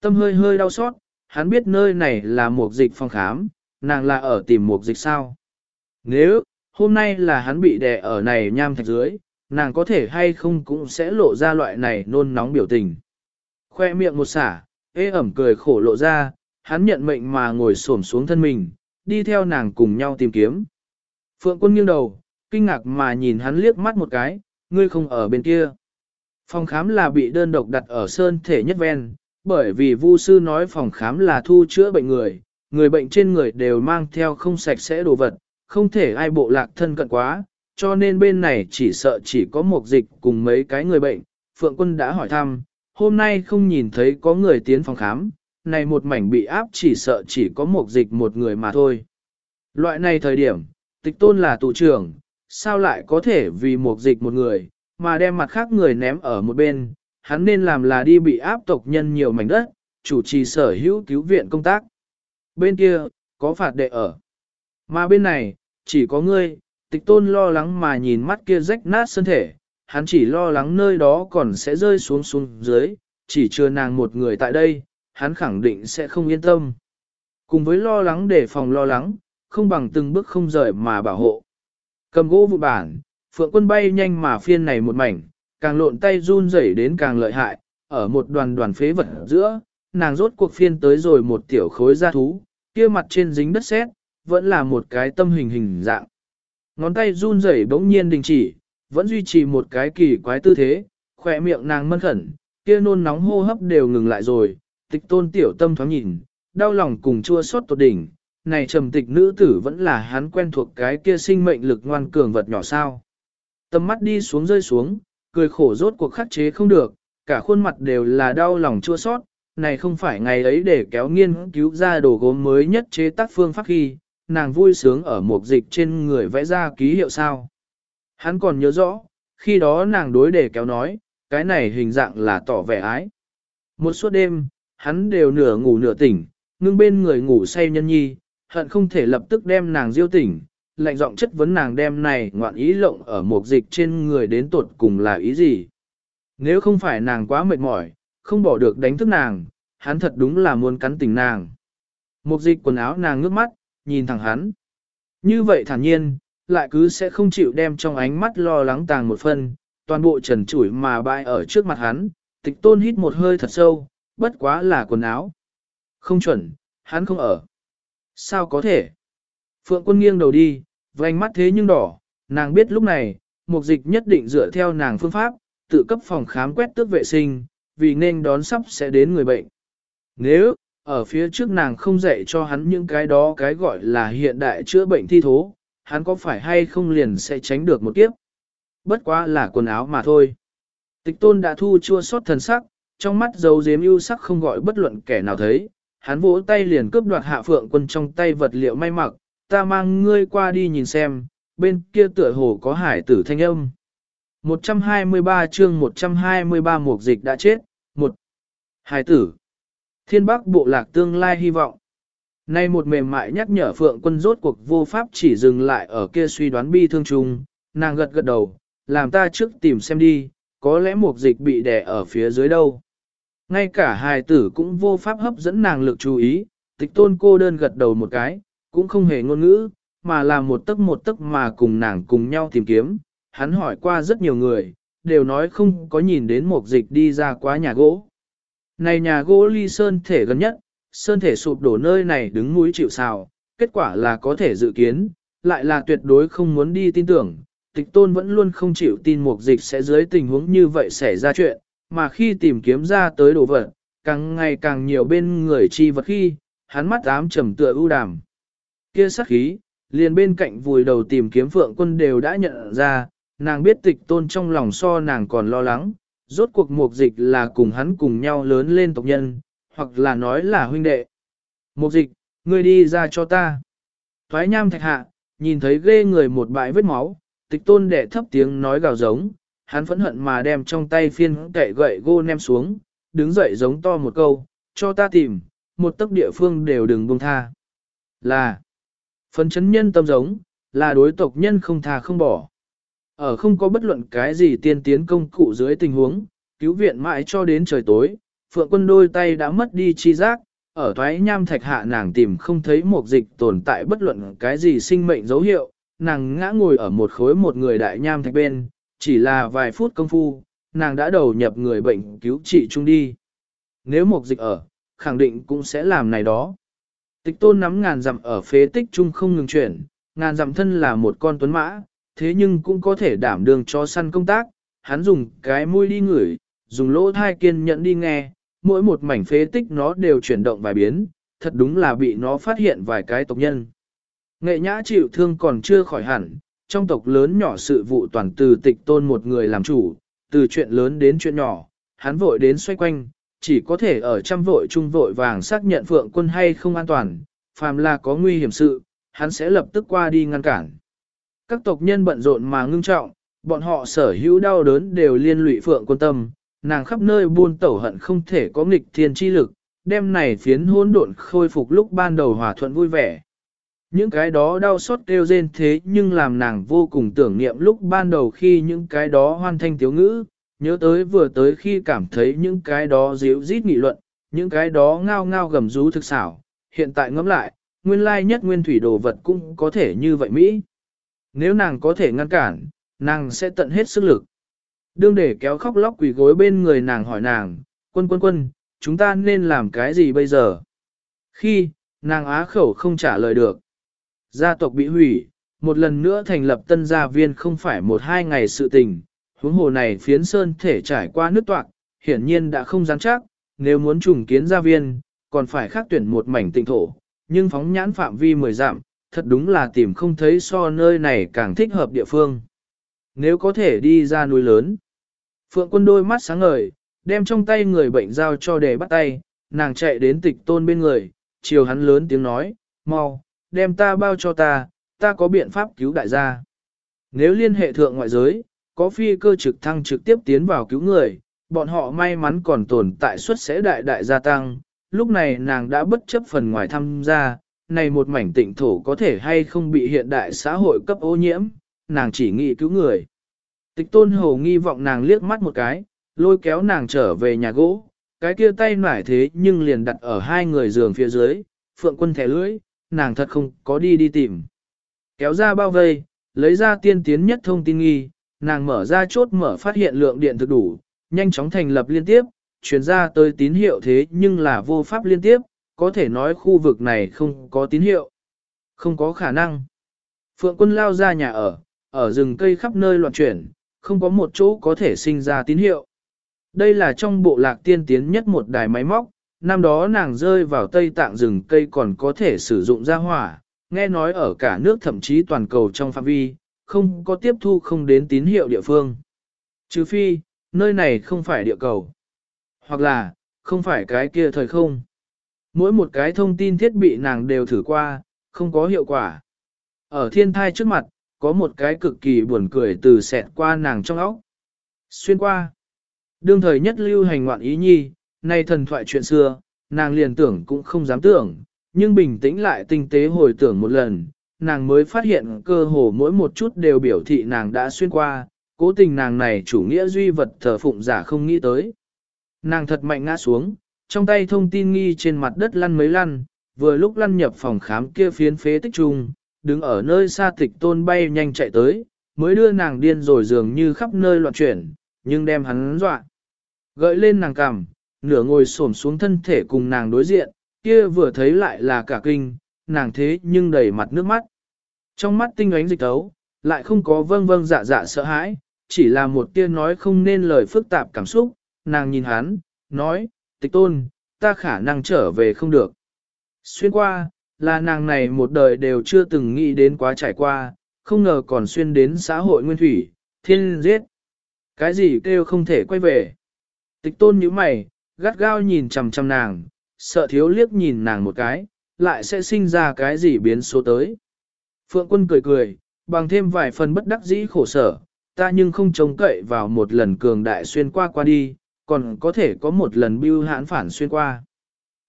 Speaker 1: Tâm hơi hơi đau xót, hắn biết nơi này là một dịch phòng khám, nàng là ở tìm một dịch sao. Nếu, hôm nay là hắn bị đè ở này nham thạch dưới, nàng có thể hay không cũng sẽ lộ ra loại này nôn nóng biểu tình. Khoe miệng một xả, ê ẩm cười khổ lộ ra, hắn nhận mệnh mà ngồi xổm xuống thân mình, đi theo nàng cùng nhau tìm kiếm. Phượng quân nghiêng đầu, kinh ngạc mà nhìn hắn liếc mắt một cái, ngươi không ở bên kia. Phòng khám là bị đơn độc đặt ở sơn thể nhất ven, bởi vì Vu sư nói phòng khám là thu chữa bệnh người, người bệnh trên người đều mang theo không sạch sẽ đồ vật, không thể ai bộ lạc thân cận quá, cho nên bên này chỉ sợ chỉ có một dịch cùng mấy cái người bệnh. Phượng quân đã hỏi thăm, hôm nay không nhìn thấy có người tiến phòng khám, này một mảnh bị áp chỉ sợ chỉ có một dịch một người mà thôi. Loại này thời điểm, tịch tôn là tụ trưởng, sao lại có thể vì một dịch một người, mà đem mặt khác người ném ở một bên, hắn nên làm là đi bị áp tộc nhân nhiều mảnh đất, chủ trì sở hữu cứu viện công tác. Bên kia, có phạt đệ ở. Mà bên này, chỉ có ngươi, tịch tôn lo lắng mà nhìn mắt kia rách nát 身 thể, hắn chỉ lo lắng nơi đó còn sẽ rơi xuống xuống dưới, chỉ chưa nàng một người tại đây, hắn khẳng định sẽ không yên tâm. Cùng với lo lắng để phòng lo lắng, không bằng từng bước không rời mà bảo hộ. Cầm gỗ vụ bản, phượng quân bay nhanh mà phiên này một mảnh, càng lộn tay run rẩy đến càng lợi hại, ở một đoàn đoàn phế vật giữa, nàng rốt cuộc phiên tới rồi một tiểu khối da thú, kia mặt trên dính đất sét, vẫn là một cái tâm hình hình dạng. Ngón tay run rẩy bỗng nhiên đình chỉ, vẫn duy trì một cái kỳ quái tư thế, khỏe miệng nàng mân khẩn, kia nôn nóng hô hấp đều ngừng lại rồi, tịch tôn tiểu tâm thoáng nhìn, đau lòng cùng chua xót tột đỉnh, này trầm tịch nữ tử vẫn là hắn quen thuộc cái kia sinh mệnh lực ngoan cường vật nhỏ sao. Tâm mắt đi xuống rơi xuống, cười khổ rốt cuộc khắc chế không được, cả khuôn mặt đều là đau lòng chua xót, này không phải ngày ấy để kéo nghiên cứu ra đồ gốm mới nhất chế tác phương pháp khi, nàng vui sướng ở một dịch trên người vẽ ra ký hiệu sao. Hắn còn nhớ rõ, khi đó nàng đối để kéo nói, cái này hình dạng là tỏ vẻ ái. Một suốt đêm, hắn đều nửa ngủ nửa tỉnh, ngưng bên người ngủ say nhân nhi, hận không thể lập tức đem nàng diêu tỉnh, lạnh giọng chất vấn nàng đem này ngoạn ý lộng ở một dịch trên người đến tột cùng là ý gì. Nếu không phải nàng quá mệt mỏi, không bỏ được đánh thức nàng, hắn thật đúng là muốn cắn tỉnh nàng. Một dịch quần áo nàng ngước mắt, nhìn thẳng hắn. Như vậy thản nhiên, lại cứ sẽ không chịu đem trong ánh mắt lo lắng tàng một phần toàn bộ trần trụi mà bại ở trước mặt hắn, tịch tôn hít một hơi thật sâu, bất quá là quần áo. Không chuẩn, hắn không ở. Sao có thể? Phượng quân nghiêng đầu đi, vành mắt thế nhưng đỏ, nàng biết lúc này, mục dịch nhất định dựa theo nàng phương pháp, tự cấp phòng khám quét tước vệ sinh, vì nên đón sắp sẽ đến người bệnh. Nếu, ở phía trước nàng không dạy cho hắn những cái đó cái gọi là hiện đại chữa bệnh thi thố, hắn có phải hay không liền sẽ tránh được một kiếp. Bất quá là quần áo mà thôi. Tịch tôn đã thu chua sót thần sắc, trong mắt dấu dếm ưu sắc không gọi bất luận kẻ nào thấy, hắn vỗ tay liền cướp đoạt hạ phượng quân trong tay vật liệu may mặc, ta mang ngươi qua đi nhìn xem, bên kia tựa hồ có hải tử thanh âm. 123 chương 123 mục dịch đã chết, một Hải tử Thiên Bắc bộ lạc tương lai hy vọng Nay một mềm mại nhắc nhở phượng quân rốt cuộc vô pháp chỉ dừng lại ở kia suy đoán bi thương chung, nàng gật gật đầu, làm ta trước tìm xem đi, có lẽ một dịch bị đè ở phía dưới đâu. Ngay cả hài tử cũng vô pháp hấp dẫn nàng lực chú ý, tịch tôn cô đơn gật đầu một cái, cũng không hề ngôn ngữ, mà là một tấc một tấc mà cùng nàng cùng nhau tìm kiếm. Hắn hỏi qua rất nhiều người, đều nói không có nhìn đến một dịch đi ra quá nhà gỗ. Này nhà gỗ ly sơn thể gần nhất, sơn thể sụp đổ nơi này đứng núi chịu sào, kết quả là có thể dự kiến, lại là tuyệt đối không muốn đi tin tưởng. Tịch tôn vẫn luôn không chịu tin mục dịch sẽ dưới tình huống như vậy xảy ra chuyện, mà khi tìm kiếm ra tới đồ vật, càng ngày càng nhiều bên người chi vật khi, hắn mắt ám trầm tựa ưu đàm. Kia sắc khí, liền bên cạnh vùi đầu tìm kiếm phượng quân đều đã nhận ra, nàng biết tịch tôn trong lòng so nàng còn lo lắng, rốt cuộc mục dịch là cùng hắn cùng nhau lớn lên tộc nhân, hoặc là nói là huynh đệ. Mục dịch, ngươi đi ra cho ta. Thoái nham thạch hạ, nhìn thấy ghê người một bãi vết máu, tịch tôn đệ thấp tiếng nói gào giống, hắn phẫn hận mà đem trong tay phiên kệ gậy gô nem xuống, đứng dậy giống to một câu, cho ta tìm, một tấc địa phương đều đừng buông tha. Là, phân chấn nhân tâm giống, là đối tộc nhân không tha không bỏ. Ở không có bất luận cái gì tiên tiến công cụ dưới tình huống, cứu viện mãi cho đến trời tối, phượng quân đôi tay đã mất đi chi giác, ở thoái nham thạch hạ nàng tìm không thấy một dịch tồn tại bất luận cái gì sinh mệnh dấu hiệu, nàng ngã ngồi ở một khối một người đại nham thạch bên, chỉ là vài phút công phu, nàng đã đầu nhập người bệnh cứu trị chung đi. Nếu một dịch ở, khẳng định cũng sẽ làm này đó. Tịch tôn nắm ngàn dặm ở phế tích chung không ngừng chuyển, ngàn dặm thân là một con tuấn mã, thế nhưng cũng có thể đảm đường cho săn công tác, hắn dùng cái mũi đi ngửi, dùng lỗ thai kiên nhẫn đi nghe, mỗi một mảnh phế tích nó đều chuyển động vài biến, thật đúng là bị nó phát hiện vài cái tộc nhân. Nghệ nhã chịu thương còn chưa khỏi hẳn, trong tộc lớn nhỏ sự vụ toàn từ tịch tôn một người làm chủ, từ chuyện lớn đến chuyện nhỏ, hắn vội đến xoay quanh, chỉ có thể ở trăm vội chung vội vàng xác nhận phượng quân hay không an toàn, phàm là có nguy hiểm sự, hắn sẽ lập tức qua đi ngăn cản. Các tộc nhân bận rộn mà ngưng trọng, bọn họ sở hữu đau đớn đều liên lụy phượng quân tâm, nàng khắp nơi buôn tẩu hận không thể có nghịch thiên chi lực, đêm này phiến hỗn độn khôi phục lúc ban đầu hòa thuận vui vẻ. Những cái đó đau xót kêu rên thế nhưng làm nàng vô cùng tưởng niệm lúc ban đầu khi những cái đó hoan thanh tiếu ngữ, nhớ tới vừa tới khi cảm thấy những cái đó díu rít nghị luận, những cái đó ngao ngao gầm rú thực xảo, hiện tại ngẫm lại, nguyên lai nhất nguyên thủy đồ vật cũng có thể như vậy Mỹ. Nếu nàng có thể ngăn cản, nàng sẽ tận hết sức lực. Đương để kéo khóc lóc quỳ gối bên người nàng hỏi nàng, quân quân quân, chúng ta nên làm cái gì bây giờ? Khi, nàng á khẩu không trả lời được. Gia tộc bị hủy, một lần nữa thành lập tân gia viên không phải một hai ngày sự tình, huống hồ này phiến sơn thể trải qua nước toạc, hiển nhiên đã không rắn chắc, nếu muốn trùng kiến gia viên, còn phải khác tuyển một mảnh tịnh thổ, nhưng phóng nhãn phạm vi mười giảm thật đúng là tìm không thấy so nơi này càng thích hợp địa phương. Nếu có thể đi ra núi lớn, Phượng quân đôi mắt sáng ngời, đem trong tay người bệnh giao cho để bắt tay, nàng chạy đến tịch tôn bên người, chiều hắn lớn tiếng nói, mau, đem ta bao cho ta, ta có biện pháp cứu đại gia. Nếu liên hệ thượng ngoại giới, có phi cơ trực thăng trực tiếp tiến vào cứu người, bọn họ may mắn còn tồn tại suất sẽ đại đại gia tăng, lúc này nàng đã bất chấp phần ngoài tham gia, này một mảnh tịnh thổ có thể hay không bị hiện đại xã hội cấp ô nhiễm, nàng chỉ nghĩ cứu người. Tịch tôn hầu nghi vọng nàng liếc mắt một cái, lôi kéo nàng trở về nhà gỗ, cái kia tay nải thế nhưng liền đặt ở hai người giường phía dưới, phượng quân thẻ lưỡi, nàng thật không có đi đi tìm. Kéo ra bao vây, lấy ra tiên tiến nhất thông tin nghi, nàng mở ra chốt mở phát hiện lượng điện thực đủ, nhanh chóng thành lập liên tiếp, chuyển ra tới tín hiệu thế nhưng là vô pháp liên tiếp, có thể nói khu vực này không có tín hiệu. Không có khả năng. Phượng quân lao ra nhà ở, ở rừng cây khắp nơi loạn chuyển, không có một chỗ có thể sinh ra tín hiệu. Đây là trong bộ lạc tiên tiến nhất một đài máy móc, năm đó nàng rơi vào tây tạng rừng cây còn có thể sử dụng ra hỏa, nghe nói ở cả nước thậm chí toàn cầu trong phạm vi, không có tiếp thu không đến tín hiệu địa phương. Trừ phi, nơi này không phải địa cầu, hoặc là, không phải cái kia thời không. Mỗi một cái thông tin thiết bị nàng đều thử qua, không có hiệu quả. Ở thiên thai trước mặt, có một cái cực kỳ buồn cười từ xẹt qua nàng trong óc. Xuyên qua. Đương thời nhất lưu hành ngoạn ý nhi, nay thần thoại chuyện xưa, nàng liền tưởng cũng không dám tưởng, nhưng bình tĩnh lại tinh tế hồi tưởng một lần, nàng mới phát hiện cơ hồ mỗi một chút đều biểu thị nàng đã xuyên qua, cố tình nàng này chủ nghĩa duy vật thờ phụng giả không nghĩ tới. Nàng thật mạnh ngã xuống, trong tay thông tin nghi trên mặt đất lăn mấy lăn, vừa lúc lăn nhập phòng khám kia phiến phế tích trung, đứng ở nơi xa tịch tôn bay nhanh chạy tới, mới đưa nàng điên rồi dường như khắp nơi loạn chuyển, nhưng đem hắn dọa. Gợi lên nàng cằm, nửa ngồi xổm xuống thân thể cùng nàng đối diện, kia vừa thấy lại là cả kinh, nàng thế nhưng đầy mặt nước mắt. Trong mắt tinh ánh dịch tấu, lại không có vâng vâng dạ dạ sợ hãi, chỉ là một tia nói không nên lời phức tạp cảm xúc, nàng nhìn hắn, nói, tịch tôn, ta khả năng trở về không được. Xuyên qua, là nàng này một đời đều chưa từng nghĩ đến quá trải qua, không ngờ còn xuyên đến xã hội nguyên thủy, thiên giết. Cái gì kêu không thể quay về. Tịch tôn như mày, gắt gao nhìn chằm chằm nàng, sợ thiếu liếc nhìn nàng một cái, lại sẽ sinh ra cái gì biến số tới. Phượng quân cười cười, bằng thêm vài phần bất đắc dĩ khổ sở, ta nhưng không trông cậy vào một lần cường đại xuyên qua qua đi, còn có thể có một lần bưu hãn phản xuyên qua.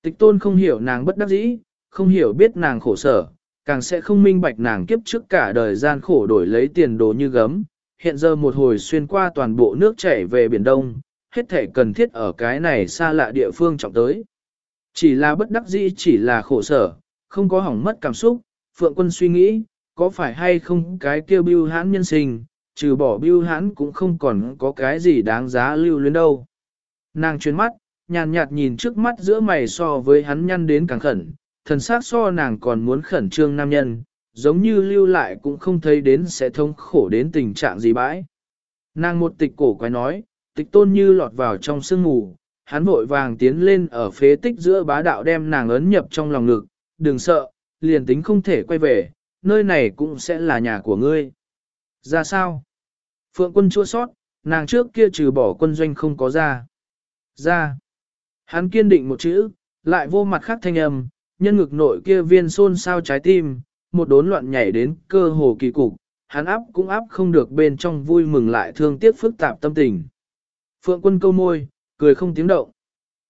Speaker 1: Tịch tôn không hiểu nàng bất đắc dĩ, không hiểu biết nàng khổ sở, càng sẽ không minh bạch nàng kiếp trước cả đời gian khổ đổi lấy tiền đồ như gấm, hiện giờ một hồi xuyên qua toàn bộ nước chảy về Biển Đông, hết thể cần thiết ở cái này xa lạ địa phương trọng tới. Chỉ là bất đắc dĩ chỉ là khổ sở, không có hỏng mất cảm xúc, Phượng Quân suy nghĩ, có phải hay không cái kêu bưu hãn nhân sinh, trừ bỏ bưu hãn cũng không còn có cái gì đáng giá lưu luyến đâu. Nàng chuyến mắt, nhàn nhạt nhìn trước mắt giữa mày so với hắn nhăn đến càng khẩn, thần sắc so nàng còn muốn khẩn trương nam nhân, giống như lưu lại cũng không thấy đến sẽ thông khổ đến tình trạng gì bãi. Nàng một tịch cổ quái nói, tịch tôn như lọt vào trong sương ngủ, hắn vội vàng tiến lên ở phế tích giữa bá đạo đem nàng ấn nhập trong lòng ngực, đừng sợ, liền tính không thể quay về, nơi này cũng sẽ là nhà của ngươi. Ra sao? Phượng quân chua sót, nàng trước kia trừ bỏ quân doanh không có ra. Ra. Hắn kiên định một chữ, lại vô mặt khác thanh âm, nhân ngực nội kia viên xôn sao trái tim, một đốn loạn nhảy đến cơ hồ kỳ cục, hắn áp cũng áp không được bên trong vui mừng lại thương tiếc phức tạp tâm tình. Phượng quân câu môi, cười không tiếng động.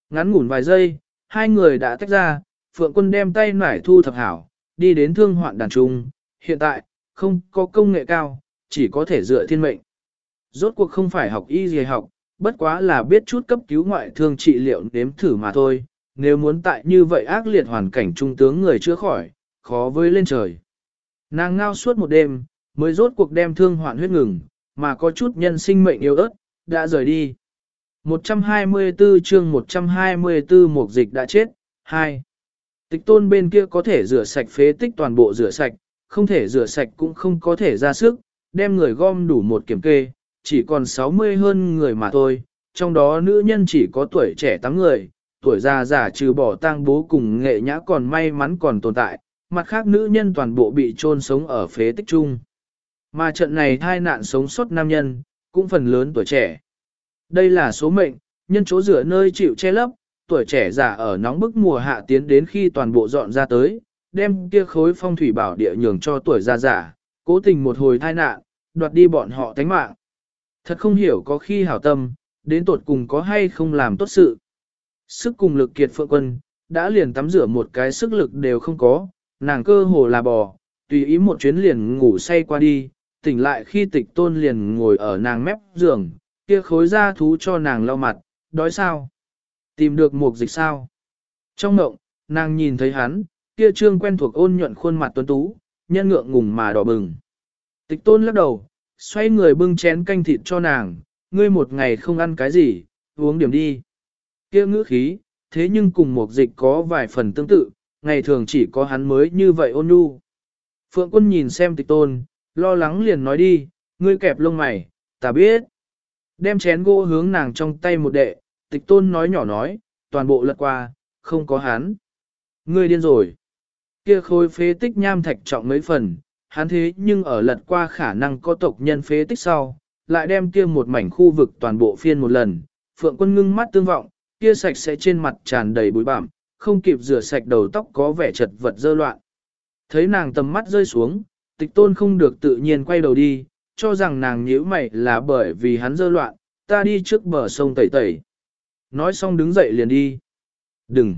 Speaker 1: Ngắn ngủn vài giây, hai người đã tách ra, Phượng quân đem tay nải thu thập hảo, đi đến thương hoạn đàn trung, hiện tại, không có công nghệ cao, chỉ có thể dựa thiên mệnh. Rốt cuộc không phải học y gì học, bất quá là biết chút cấp cứu ngoại thương trị liệu nếm thử mà thôi, nếu muốn tại như vậy ác liệt hoàn cảnh trung tướng người chữa khỏi, khó với lên trời. Nàng ngao suốt một đêm, mới rốt cuộc đem thương hoạn huyết ngừng, mà có chút nhân sinh mệnh yếu ớt, đã rời đi. 124 chương 124 một dịch đã chết, 2. Tịch tôn bên kia có thể rửa sạch phế tích toàn bộ rửa sạch, không thể rửa sạch cũng không có thể ra sức, đem người gom đủ một kiểm kê, chỉ còn 60 hơn người mà thôi, trong đó nữ nhân chỉ có tuổi trẻ 8 người, tuổi già giả trừ bỏ tang bố cùng nghệ nhã còn may mắn còn tồn tại, mặt khác nữ nhân toàn bộ bị chôn sống ở phế tích chung. Mà trận này thai nạn sống sót nam nhân, cũng phần lớn tuổi trẻ. Đây là số mệnh, nhân chỗ rửa nơi chịu che lấp, tuổi trẻ giả ở nóng bức mùa hạ tiến đến khi toàn bộ dọn ra tới, đem kia khối phong thủy bảo địa nhường cho tuổi già giả, cố tình một hồi thai nạn, đoạt đi bọn họ tánh mạng. Thật không hiểu có khi hảo tâm, đến tột cùng có hay không làm tốt sự. Sức cùng lực kiệt phượng quân, đã liền tắm rửa một cái sức lực đều không có, nàng cơ hồ là bò, tùy ý một chuyến liền ngủ say qua đi, tỉnh lại khi tịch tôn liền ngồi ở nàng mép giường, kia khối ra thú cho nàng lau mặt, đói sao? Tìm được một dịch sao? Trong mộng, nàng nhìn thấy hắn, kia trương quen thuộc ôn nhuận khuôn mặt tuấn tú, nhân ngượng ngùng mà đỏ bừng. Tịch tôn lắc đầu, xoay người bưng chén canh thịt cho nàng, ngươi một ngày không ăn cái gì, uống điểm đi. Kia ngữ khí, thế nhưng cùng một dịch có vài phần tương tự, ngày thường chỉ có hắn mới như vậy ôn nhu. Phượng quân nhìn xem tịch tôn, lo lắng liền nói đi, ngươi kẹp lông mày, ta biết. Đem chén gỗ hướng nàng trong tay một đệ, tịch tôn nói nhỏ nói, toàn bộ lật qua, không có hắn. Ngươi điên rồi. Kia khôi phế tích nham thạch trọng mấy phần, hắn thế nhưng ở lật qua khả năng có tộc nhân phế tích sau, lại đem kia một mảnh khu vực toàn bộ phiên một lần. Phượng quân ngưng mắt tương vọng, kia sạch sẽ trên mặt tràn đầy bụi bặm, không kịp rửa sạch đầu tóc có vẻ chật vật dơ loạn. Thấy nàng tầm mắt rơi xuống, tịch tôn không được tự nhiên quay đầu đi, cho rằng nàng nhíu mày là bởi vì hắn dơ loạn, ta đi trước bờ sông tẩy tẩy. Nói xong đứng dậy liền đi. Đừng!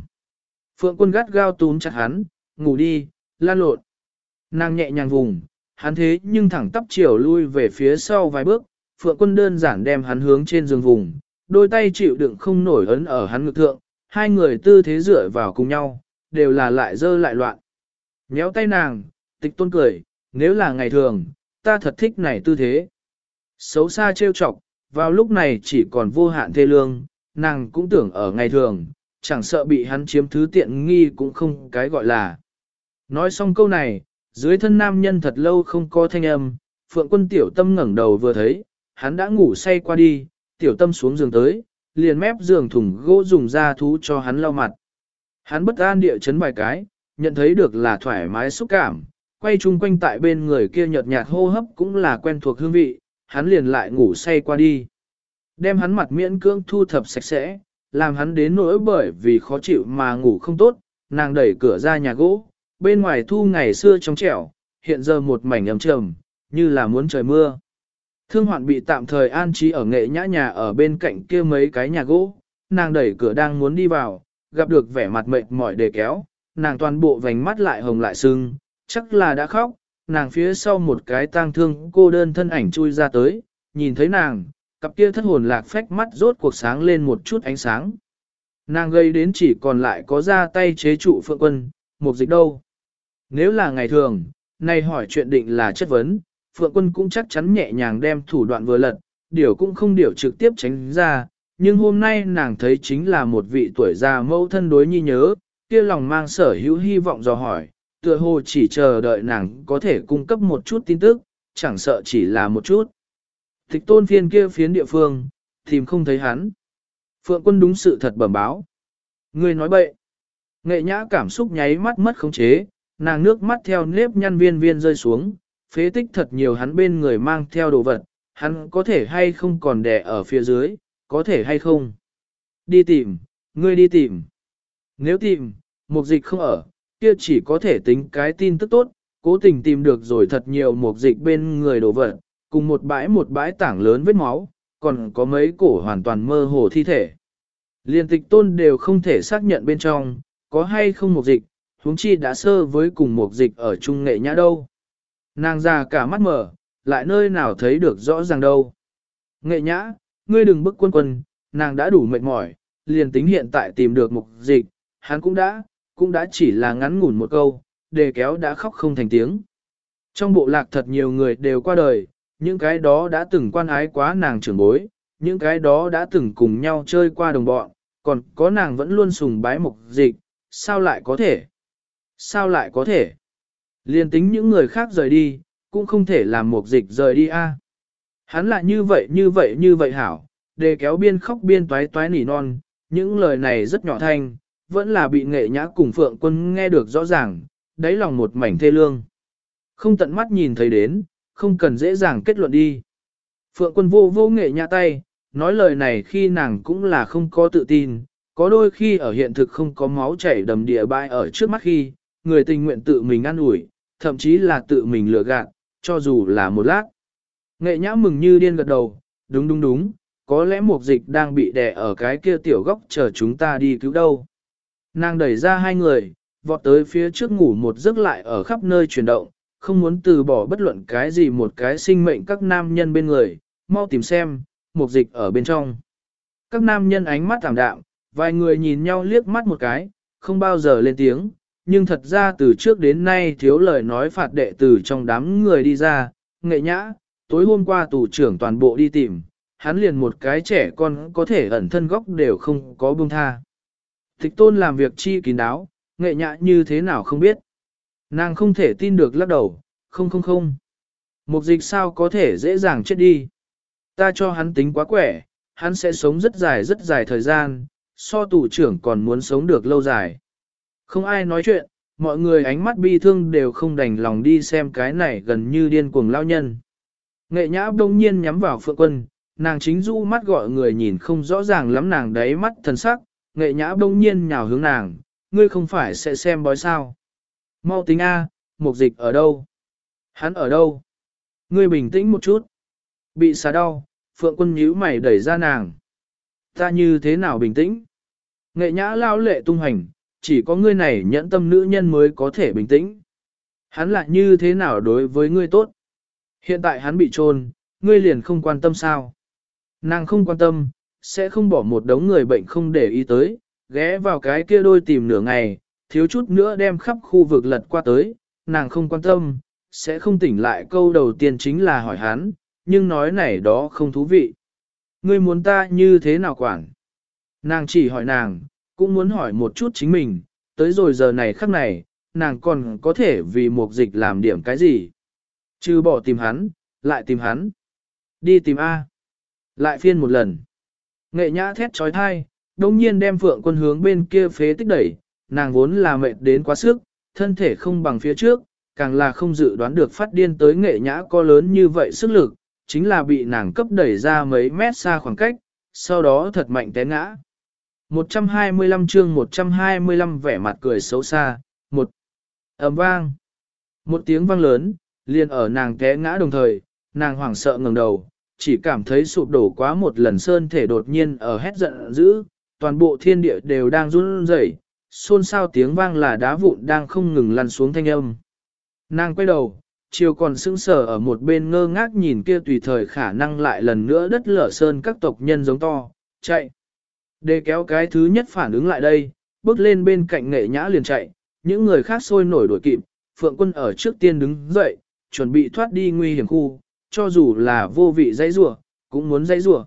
Speaker 1: Phượng quân gắt gao túm chặt hắn, ngủ đi, lan lộn. Nàng nhẹ nhàng vùng, hắn thế nhưng thẳng tắp chiều lui về phía sau vài bước, Phượng quân đơn giản đem hắn hướng trên giường vùng, đôi tay chịu đựng không nổi ấn ở hắn ngực thượng, hai người tư thế dựa vào cùng nhau, đều là lại dơ lại loạn. Nhéo tay nàng, tịch tôn cười, nếu là ngày thường, ta thật thích này tư thế. Xấu xa trêu chọc, vào lúc này chỉ còn vô hạn thê lương, nàng cũng tưởng ở ngày thường, chẳng sợ bị hắn chiếm thứ tiện nghi cũng không cái gọi là. Nói xong câu này, dưới thân nam nhân thật lâu không có thanh âm, phượng quân tiểu tâm ngẩng đầu vừa thấy, hắn đã ngủ say qua đi, tiểu tâm xuống giường tới, liền mép giường thùng gỗ dùng da thú cho hắn lau mặt. Hắn bất an địa chấn vài cái, nhận thấy được là thoải mái xúc cảm, quay chung quanh tại bên người kia nhợt nhạt hô hấp cũng là quen thuộc hương vị, hắn liền lại ngủ say qua đi. Đem hắn mặt miễn cưỡng thu thập sạch sẽ, làm hắn đến nỗi bởi vì khó chịu mà ngủ không tốt, nàng đẩy cửa ra nhà gỗ, bên ngoài thu ngày xưa trong trẻo, hiện giờ một mảnh ấm trầm, như là muốn trời mưa. Thương hoạn bị tạm thời an trí ở nghệ nhã nhà ở bên cạnh kia mấy cái nhà gỗ, nàng đẩy cửa đang muốn đi vào, gặp được vẻ mặt mệt mỏi để kéo, nàng toàn bộ vành mắt lại hồng lại sưng, chắc là đã khóc, nàng phía sau một cái tang thương cô đơn thân ảnh chui ra tới, nhìn thấy nàng, cặp kia thất hồn lạc phách mắt rốt cuộc sáng lên một chút ánh sáng. Nàng gây đến chỉ còn lại có ra tay chế trụ phượng quân, một dịch đâu. Nếu là ngày thường, nay hỏi chuyện định là chất vấn, phượng quân cũng chắc chắn nhẹ nhàng đem thủ đoạn vừa lật, điều cũng không điều trực tiếp tránh ra, nhưng hôm nay nàng thấy chính là một vị tuổi già mẫu thân đối nhi nhớ, kia lòng mang sở hữu hy vọng dò hỏi, tựa hồ chỉ chờ đợi nàng có thể cung cấp một chút tin tức, chẳng sợ chỉ là một chút. Tịch tôn phiên kia phiến địa phương, tìm không thấy hắn. Phượng quân đúng sự thật bẩm báo. người nói bậy. Nghệ nhã cảm xúc nháy mắt mất khống chế, nàng nước mắt theo nếp nhăn viên viên rơi xuống, phế tích thật nhiều hắn bên người mang theo đồ vật, hắn có thể hay không còn đè ở phía dưới, có thể hay không. Đi tìm, ngươi đi tìm. Nếu tìm, mục dịch không ở, kia chỉ có thể tính cái tin tức tốt, cố tình tìm được rồi thật nhiều mục dịch bên người đồ vật, cùng một bãi một bãi tảng lớn vết máu, còn có mấy cổ hoàn toàn mơ hồ thi thể. Liên tịch tôn đều không thể xác nhận bên trong, có hay không mục dịch, huống chi đã sơ với cùng một dịch ở trung nghệ nhã đâu. Nàng già cả mắt mở, lại nơi nào thấy được rõ ràng đâu. Nghệ nhã, ngươi đừng bức quân quân, nàng đã đủ mệt mỏi, liền tính hiện tại tìm được mục dịch, hắn cũng đã, cũng đã chỉ là ngắn ngủn một câu, để kéo đã khóc không thành tiếng. Trong bộ lạc thật nhiều người đều qua đời, những cái đó đã từng quan ái quá nàng trưởng bối, những cái đó đã từng cùng nhau chơi qua đồng bọn, còn có nàng vẫn luôn sùng bái mục dịch, sao lại có thể? Sao lại có thể? Liên tính những người khác rời đi, cũng không thể làm mục dịch rời đi a. Hắn lại như vậy như vậy như vậy hảo, để kéo biên khóc biên toái toái nỉ non, những lời này rất nhỏ thanh, vẫn là bị nghệ nhã cùng phượng quân nghe được rõ ràng, đáy lòng một mảnh thê lương. Không tận mắt nhìn thấy đến, không cần dễ dàng kết luận đi. Phượng quân vô vô nghệ nhã tay, nói lời này khi nàng cũng là không có tự tin, có đôi khi ở hiện thực không có máu chảy đầm địa bại ở trước mắt khi, người tình nguyện tự mình ăn ủi, thậm chí là tự mình lừa gạt, cho dù là một lát. Nghệ nhã mừng như điên gật đầu, đúng đúng đúng, có lẽ mục dịch đang bị đè ở cái kia tiểu góc chờ chúng ta đi cứu đâu. Nàng đẩy ra hai người, vọt tới phía trước ngủ một giấc lại ở khắp nơi chuyển động, không muốn từ bỏ bất luận cái gì một cái sinh mệnh các nam nhân bên người, mau tìm xem, mục dịch ở bên trong. Các nam nhân ánh mắt thảm đạm, vài người nhìn nhau liếc mắt một cái, không bao giờ lên tiếng, nhưng thật ra từ trước đến nay thiếu lời nói phạt đệ tử trong đám người đi ra, nghệ nhã, tối hôm qua tù trưởng toàn bộ đi tìm, hắn liền một cái trẻ con có thể ẩn thân góc đều không có buông tha. thích tôn làm việc chi kín đáo, nghệ nhã như thế nào không biết. Nàng không thể tin được lắc đầu, không không không. Mục dịch sao có thể dễ dàng chết đi. Ta cho hắn tính quá quẻ, hắn sẽ sống rất dài rất dài thời gian, so tù trưởng còn muốn sống được lâu dài. Không ai nói chuyện, mọi người ánh mắt bi thương đều không đành lòng đi xem cái này gần như điên cuồng lao nhân. Nghệ nhã đông nhiên nhắm vào phượng quân, nàng chính du mắt gọi người nhìn không rõ ràng lắm nàng đáy mắt thần sắc, nghệ nhã đông nhiên nhào hướng nàng, ngươi không phải sẽ xem bói sao. Mau tính A, mục dịch ở đâu? Hắn ở đâu? Ngươi bình tĩnh một chút. Bị xá đau, phượng quân nhíu mày đẩy ra nàng. Ta như thế nào bình tĩnh? Nghệ nhã lao lệ tung hành, chỉ có ngươi này nhẫn tâm nữ nhân mới có thể bình tĩnh. Hắn lại như thế nào đối với ngươi tốt? Hiện tại hắn bị trôn, ngươi liền không quan tâm sao? Nàng không quan tâm, sẽ không bỏ một đống người bệnh không để ý tới, ghé vào cái kia đôi tìm nửa ngày, thiếu chút nữa đem khắp khu vực lật qua tới, nàng không quan tâm, sẽ không tỉnh lại câu đầu tiên chính là hỏi hắn, nhưng nói này đó không thú vị. Ngươi muốn ta như thế nào quản? Nàng chỉ hỏi nàng, cũng muốn hỏi một chút chính mình, tới rồi giờ này khắc này, nàng còn có thể vì một dịch làm điểm cái gì? Chứ bỏ tìm hắn, lại tìm hắn. Đi tìm A. Lại phiên một lần. Nghệ nhã thét trói thai, đồng nhiên đem phượng quân hướng bên kia phế tích đẩy, nàng vốn là mệt đến quá sức, thân thể không bằng phía trước, càng là không dự đoán được phát điên tới nghệ nhã có lớn như vậy sức lực, chính là bị nàng cấp đẩy ra mấy mét xa khoảng cách, sau đó thật mạnh té ngã. 125 chương 125 vẻ mặt cười xấu xa, một ầm vang. Một tiếng vang lớn, liền ở nàng té ngã đồng thời, nàng hoảng sợ ngẩng đầu, chỉ cảm thấy sụp đổ quá một lần sơn thể đột nhiên ở hét giận dữ, toàn bộ thiên địa đều đang run rẩy, xôn xao tiếng vang là đá vụn đang không ngừng lăn xuống thanh âm. Nàng quay đầu, chiều còn sững sờ ở một bên ngơ ngác nhìn kia tùy thời khả năng lại lần nữa đất lở sơn các tộc nhân giống to, chạy. Để kéo cái thứ nhất phản ứng lại đây, bước lên bên cạnh nghệ nhã liền chạy, những người khác sôi nổi đuổi kịp, phượng quân ở trước tiên đứng dậy, chuẩn bị thoát đi nguy hiểm khu, cho dù là vô vị dãy rủa cũng muốn dãy rủa.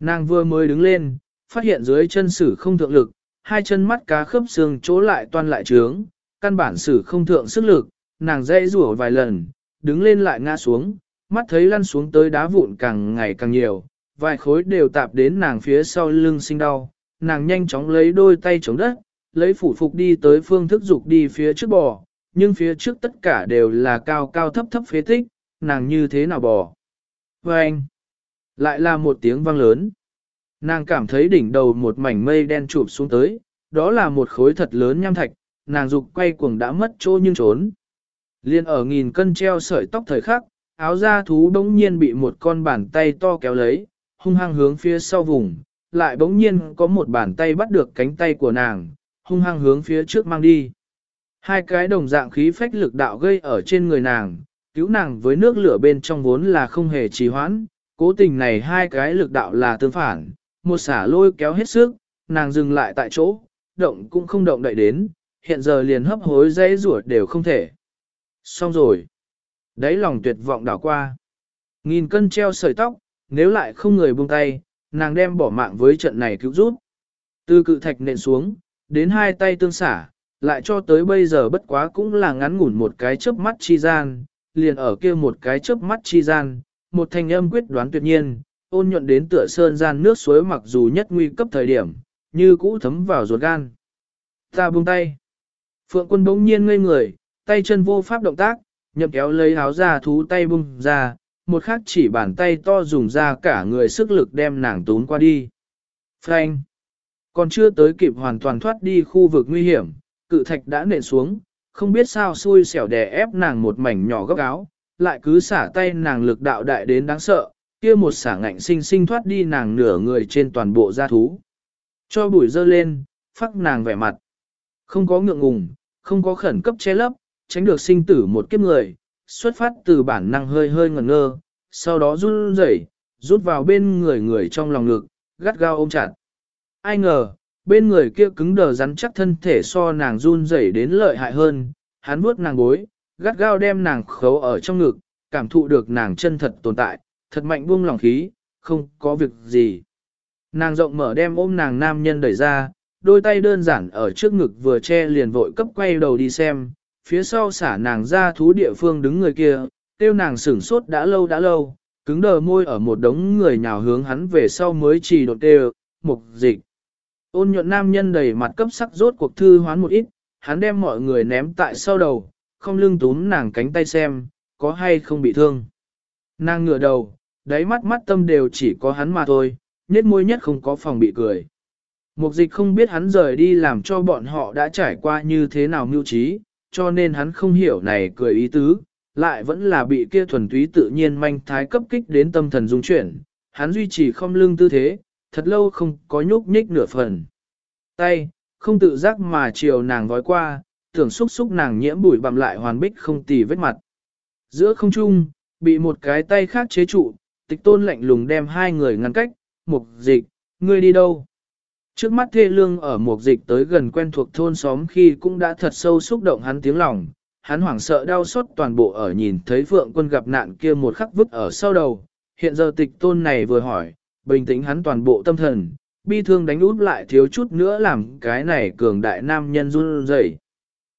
Speaker 1: Nàng vừa mới đứng lên, phát hiện dưới chân sử không thượng lực, hai chân mắt cá khớp xương chỗ lại toan lại trướng, căn bản sử không thượng sức lực, nàng dãy rủa vài lần, đứng lên lại ngã xuống, mắt thấy lăn xuống tới đá vụn càng ngày càng nhiều, vài khối đều tạp đến nàng phía sau lưng sinh đau, nàng nhanh chóng lấy đôi tay chống đất, lấy phủ phục đi tới phương thức dục đi phía trước bò, nhưng phía trước tất cả đều là cao cao thấp thấp phế tích, nàng như thế nào bò. Và anh, lại là một tiếng vang lớn. Nàng cảm thấy đỉnh đầu một mảnh mây đen chụp xuống tới, đó là một khối thật lớn nham thạch, nàng dục quay cuồng đã mất chỗ nhưng trốn. Liên ở nghìn cân treo sợi tóc thời khắc, áo da thú đống nhiên bị một con bàn tay to kéo lấy, hung hăng hướng phía sau vùng, lại bỗng nhiên có một bàn tay bắt được cánh tay của nàng, hung hăng hướng phía trước mang đi. Hai cái đồng dạng khí phách lực đạo gây ở trên người nàng, cứu nàng với nước lửa bên trong vốn là không hề trì hoãn, cố tình này hai cái lực đạo là tương phản, một xả lôi kéo hết sức, nàng dừng lại tại chỗ, động cũng không động đậy đến, hiện giờ liền hấp hối dây rủa đều không thể. Xong rồi. Đấy lòng tuyệt vọng đảo qua. Nghìn cân treo sợi tóc, nếu lại không người buông tay, nàng đem bỏ mạng với trận này cứu giúp. Từ cự thạch nện xuống, đến hai tay tương xả, lại cho tới bây giờ bất quá cũng là ngắn ngủn một cái chớp mắt chi gian, liền ở kia một cái chớp mắt chi gian, một thanh âm quyết đoán tuyệt nhiên, ôn nhuận đến tựa sơn gian nước suối mặc dù nhất nguy cấp thời điểm, như cũ thấm vào ruột gan. Ta buông tay. Phượng quân bỗng nhiên ngây người, tay chân vô pháp động tác, nhậm kéo lấy áo ra thú tay bung ra, một khắc chỉ bàn tay to dùng ra cả người sức lực đem nàng tốn qua đi. Frank! Còn chưa tới kịp hoàn toàn thoát đi khu vực nguy hiểm, cự thạch đã nện xuống, không biết sao xui xẻo đè ép nàng một mảnh nhỏ góc áo, lại cứ xả tay nàng lực đạo đại đến đáng sợ, kia một xả ngạnh sinh sinh thoát đi nàng nửa người trên toàn bộ da thú. Cho bụi dơ lên, phát nàng vẻ mặt. Không có ngượng ngùng, không có khẩn cấp che lấp, tránh được sinh tử một kiếp người, xuất phát từ bản năng hơi hơi ngẩn ngơ, sau đó run rẩy, rút vào bên người người trong lòng ngực, gắt gao ôm chặt. Ai ngờ, bên người kia cứng đờ rắn chắc thân thể so nàng run rẩy đến lợi hại hơn, hắn vuốt nàng gối, gắt gao đem nàng khấu ở trong ngực, cảm thụ được nàng chân thật tồn tại, thật mạnh buông lòng khí, không có việc gì. Nàng rộng mở đem ôm nàng nam nhân đẩy ra, đôi tay đơn giản ở trước ngực vừa che liền vội cấp quay đầu đi xem, phía sau xả nàng ra thú địa phương đứng người kia, tiêu nàng sửng sốt đã lâu đã lâu, cứng đờ môi ở một đống người nhào hướng hắn về sau mới chỉ đột đều, mục dịch. Ôn nhuận nam nhân đầy mặt cấp sắc rốt cuộc thư hoán một ít, hắn đem mọi người ném tại sau đầu, không lưng túm nàng cánh tay xem, có hay không bị thương. Nàng ngửa đầu, đáy mắt mắt tâm đều chỉ có hắn mà thôi, nết môi nhất không có phòng bị cười. Mục dịch không biết hắn rời đi làm cho bọn họ đã trải qua như thế nào mưu trí, cho nên hắn không hiểu này cười ý tứ, lại vẫn là bị kia thuần túy tự nhiên manh thái cấp kích đến tâm thần dung chuyển. Hắn duy trì không lưng tư thế, thật lâu không có nhúc nhích nửa phần. Tay, không tự giác mà chiều nàng vói qua, tưởng xúc xúc nàng nhiễm bụi bặm lại hoàn bích không tì vết mặt. Giữa không trung, bị một cái tay khác chế trụ, tịch tôn lạnh lùng đem hai người ngăn cách, mục dịch, ngươi đi đâu? Trước mắt thê lương ở một dịch tới gần quen thuộc thôn xóm khi cũng đã thật sâu xúc động hắn tiếng lòng, hắn hoảng sợ đau xót toàn bộ ở nhìn thấy phượng quân gặp nạn kia một khắc vứt ở sau đầu, hiện giờ tịch tôn này vừa hỏi, bình tĩnh hắn toàn bộ tâm thần, bi thương đánh út lại thiếu chút nữa làm cái này cường đại nam nhân run rẩy.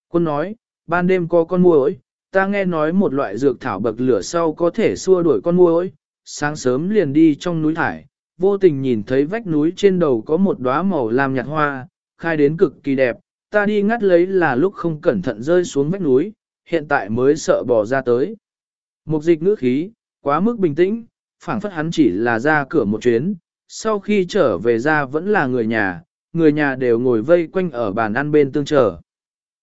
Speaker 1: Quân nói, ban đêm có con muỗi, ta nghe nói một loại dược thảo bậc lửa sau có thể xua đuổi con muỗi, sáng sớm liền đi trong núi thải, vô tình nhìn thấy vách núi trên đầu có một đóa màu lam nhạt hoa, khai đến cực kỳ đẹp, ta đi ngắt lấy là lúc không cẩn thận rơi xuống vách núi, hiện tại mới sợ bỏ ra tới. Mục dịch ngữ khí, quá mức bình tĩnh, phảng phất hắn chỉ là ra cửa một chuyến, sau khi trở về ra vẫn là người nhà, người nhà đều ngồi vây quanh ở bàn ăn bên tương trở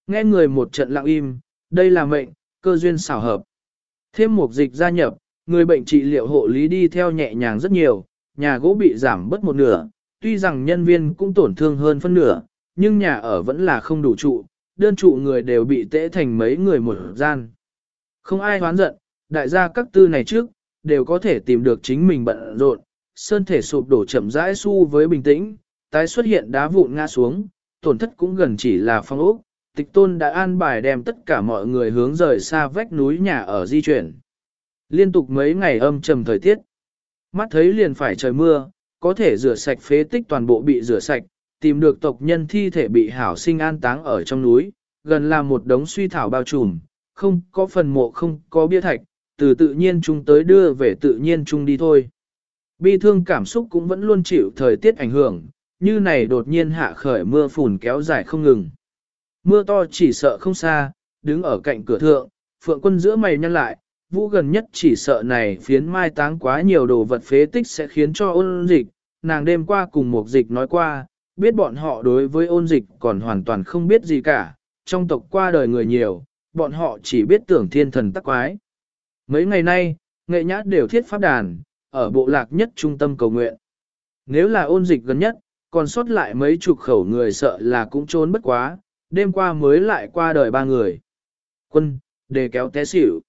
Speaker 1: Nghe người một trận lặng im, đây là mệnh, cơ duyên xảo hợp. Thêm một dịch gia nhập, người bệnh trị liệu hộ lý đi theo nhẹ nhàng rất nhiều, nhà gỗ bị giảm bớt một nửa, tuy rằng nhân viên cũng tổn thương hơn phân nửa, nhưng nhà ở vẫn là không đủ trụ, đơn trụ người đều bị tễ thành mấy người một gian. Không ai hoán giận, đại gia các tư này trước, đều có thể tìm được chính mình bận rộn, sơn thể sụp đổ chậm rãi su với bình tĩnh, tái xuất hiện đá vụn ngã xuống, tổn thất cũng gần chỉ là phong ốc, tịch tôn đã an bài đem tất cả mọi người hướng rời xa vách núi nhà ở di chuyển. Liên tục mấy ngày âm trầm thời tiết, Mắt thấy liền phải trời mưa, có thể rửa sạch phế tích toàn bộ bị rửa sạch, tìm được tộc nhân thi thể bị hảo sinh an táng ở trong núi, gần là một đống suy thảo bao trùm, không có phần mộ không có bia thạch, từ tự nhiên chung tới đưa về tự nhiên chung đi thôi. Bi thương cảm xúc cũng vẫn luôn chịu thời tiết ảnh hưởng, như này đột nhiên hạ khởi mưa phùn kéo dài không ngừng. Mưa to chỉ sợ không xa, đứng ở cạnh cửa thượng, phượng quân giữa mày nhăn lại, vũ gần nhất chỉ sợ này phiến mai táng quá nhiều đồ vật phế tích sẽ khiến cho ôn dịch, nàng đêm qua cùng một dịch nói qua, biết bọn họ đối với ôn dịch còn hoàn toàn không biết gì cả, trong tộc qua đời người nhiều, bọn họ chỉ biết tưởng thiên thần tắc quái. Mấy ngày nay, nghệ nhã đều thiết pháp đàn, ở bộ lạc nhất trung tâm cầu nguyện. Nếu là ôn dịch gần nhất, còn sót lại mấy chục khẩu người sợ là cũng trốn bất quá, đêm qua mới lại qua đời ba người. Quân, đề kéo té xỉu.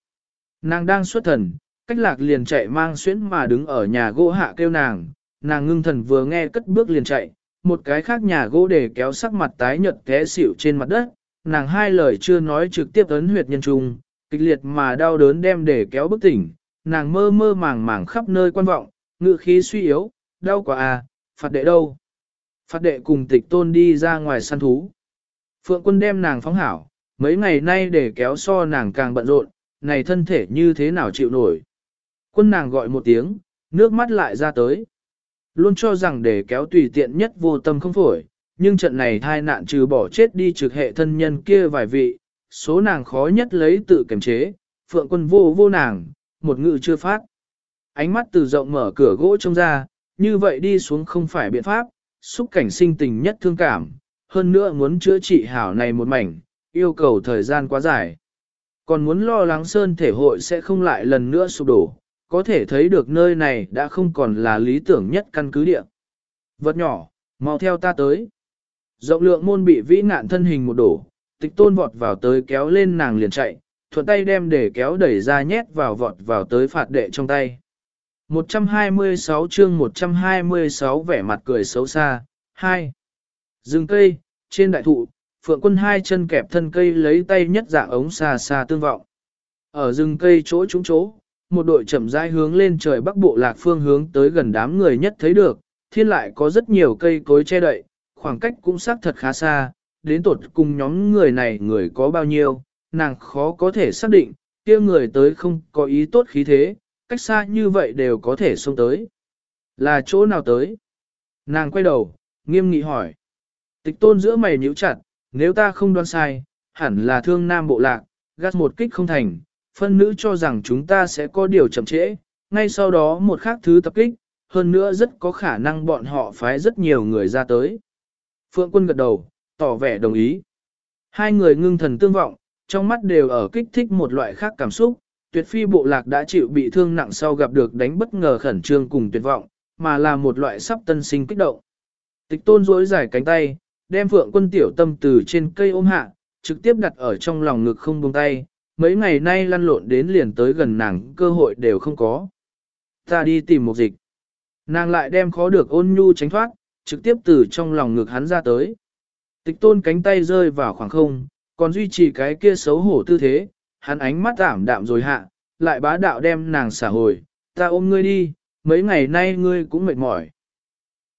Speaker 1: Nàng đang xuất thần, cách lạc liền chạy mang xuyến mà đứng ở nhà gỗ hạ kêu nàng, nàng ngưng thần vừa nghe cất bước liền chạy, một cái khác nhà gỗ để kéo sắc mặt tái nhợt té xỉu trên mặt đất, nàng hai lời chưa nói trực tiếp ấn huyệt nhân trung, kịch liệt mà đau đớn đem để kéo bức tỉnh, nàng mơ mơ màng màng khắp nơi quan vọng, ngự khí suy yếu, đau quá à, phạt đệ đâu? Phạt đệ cùng tịch tôn đi ra ngoài săn thú. Phượng quân đem nàng phóng hảo, mấy ngày nay để kéo so nàng càng bận rộn, này thân thể như thế nào chịu nổi. Quân nàng gọi một tiếng, nước mắt lại ra tới. Luôn cho rằng để kéo tùy tiện nhất vô tâm không phổi, nhưng trận này thai nạn trừ bỏ chết đi trực hệ thân nhân kia vài vị, số nàng khó nhất lấy tự kiềm chế, phượng quân vô vô nàng, một ngự chưa phát. Ánh mắt từ rộng mở cửa gỗ trông ra, như vậy đi xuống không phải biện pháp, xúc cảnh sinh tình nhất thương cảm, hơn nữa muốn chữa trị hảo này một mảnh, yêu cầu thời gian quá dài. Còn muốn lo lắng sơn thể hội sẽ không lại lần nữa sụp đổ, có thể thấy được nơi này đã không còn là lý tưởng nhất căn cứ địa. Vật nhỏ, mau theo ta tới. Rộng lượng môn bị vĩ nạn thân hình một đổ, tịch tôn vọt vào tới kéo lên nàng liền chạy, thuận tay đem để kéo đẩy ra nhét vào vọt vào tới phạt đệ trong tay. 126 chương 126 vẻ mặt cười xấu xa, 2. dừng cây, trên đại thụ, phượng quân hai chân kẹp thân cây lấy tay nhất dạng ống xa xa tương vọng. Ở rừng cây chỗ trúng chỗ, một đội chậm rãi hướng lên trời bắc bộ lạc phương hướng tới gần đám người nhất thấy được, thiên lại có rất nhiều cây cối che đậy, khoảng cách cũng xác thật khá xa, đến tột cùng nhóm người này người có bao nhiêu, nàng khó có thể xác định, kia người tới không có ý tốt khí thế, cách xa như vậy đều có thể xông tới. Là chỗ nào tới? Nàng quay đầu, nghiêm nghị hỏi. Tịch tôn giữa mày nhíu chặt, nếu ta không đoán sai, hẳn là thương nam bộ lạc, gắt một kích không thành, phân nữ cho rằng chúng ta sẽ có điều chậm trễ, ngay sau đó một khác thứ tập kích, hơn nữa rất có khả năng bọn họ phái rất nhiều người ra tới. Phượng quân gật đầu, tỏ vẻ đồng ý. Hai người ngưng thần tương vọng, trong mắt đều ở kích thích một loại khác cảm xúc, tuyệt phi bộ lạc đã chịu bị thương nặng sau gặp được đánh bất ngờ khẩn trương cùng tuyệt vọng, mà là một loại sắp tân sinh kích động. Tịch tôn duỗi dài cánh tay, đem phượng quân tiểu tâm từ trên cây ôm hạ, trực tiếp đặt ở trong lòng ngực không buông tay, mấy ngày nay lăn lộn đến liền tới gần nàng cơ hội đều không có. Ta đi tìm một dịch. Nàng lại đem khó được ôn nhu tránh thoát, trực tiếp từ trong lòng ngực hắn ra tới. Tịch tôn cánh tay rơi vào khoảng không, còn duy trì cái kia xấu hổ tư thế, hắn ánh mắt ảm đạm rồi hạ, lại bá đạo đem nàng xả hồi, ta ôm ngươi đi, mấy ngày nay ngươi cũng mệt mỏi.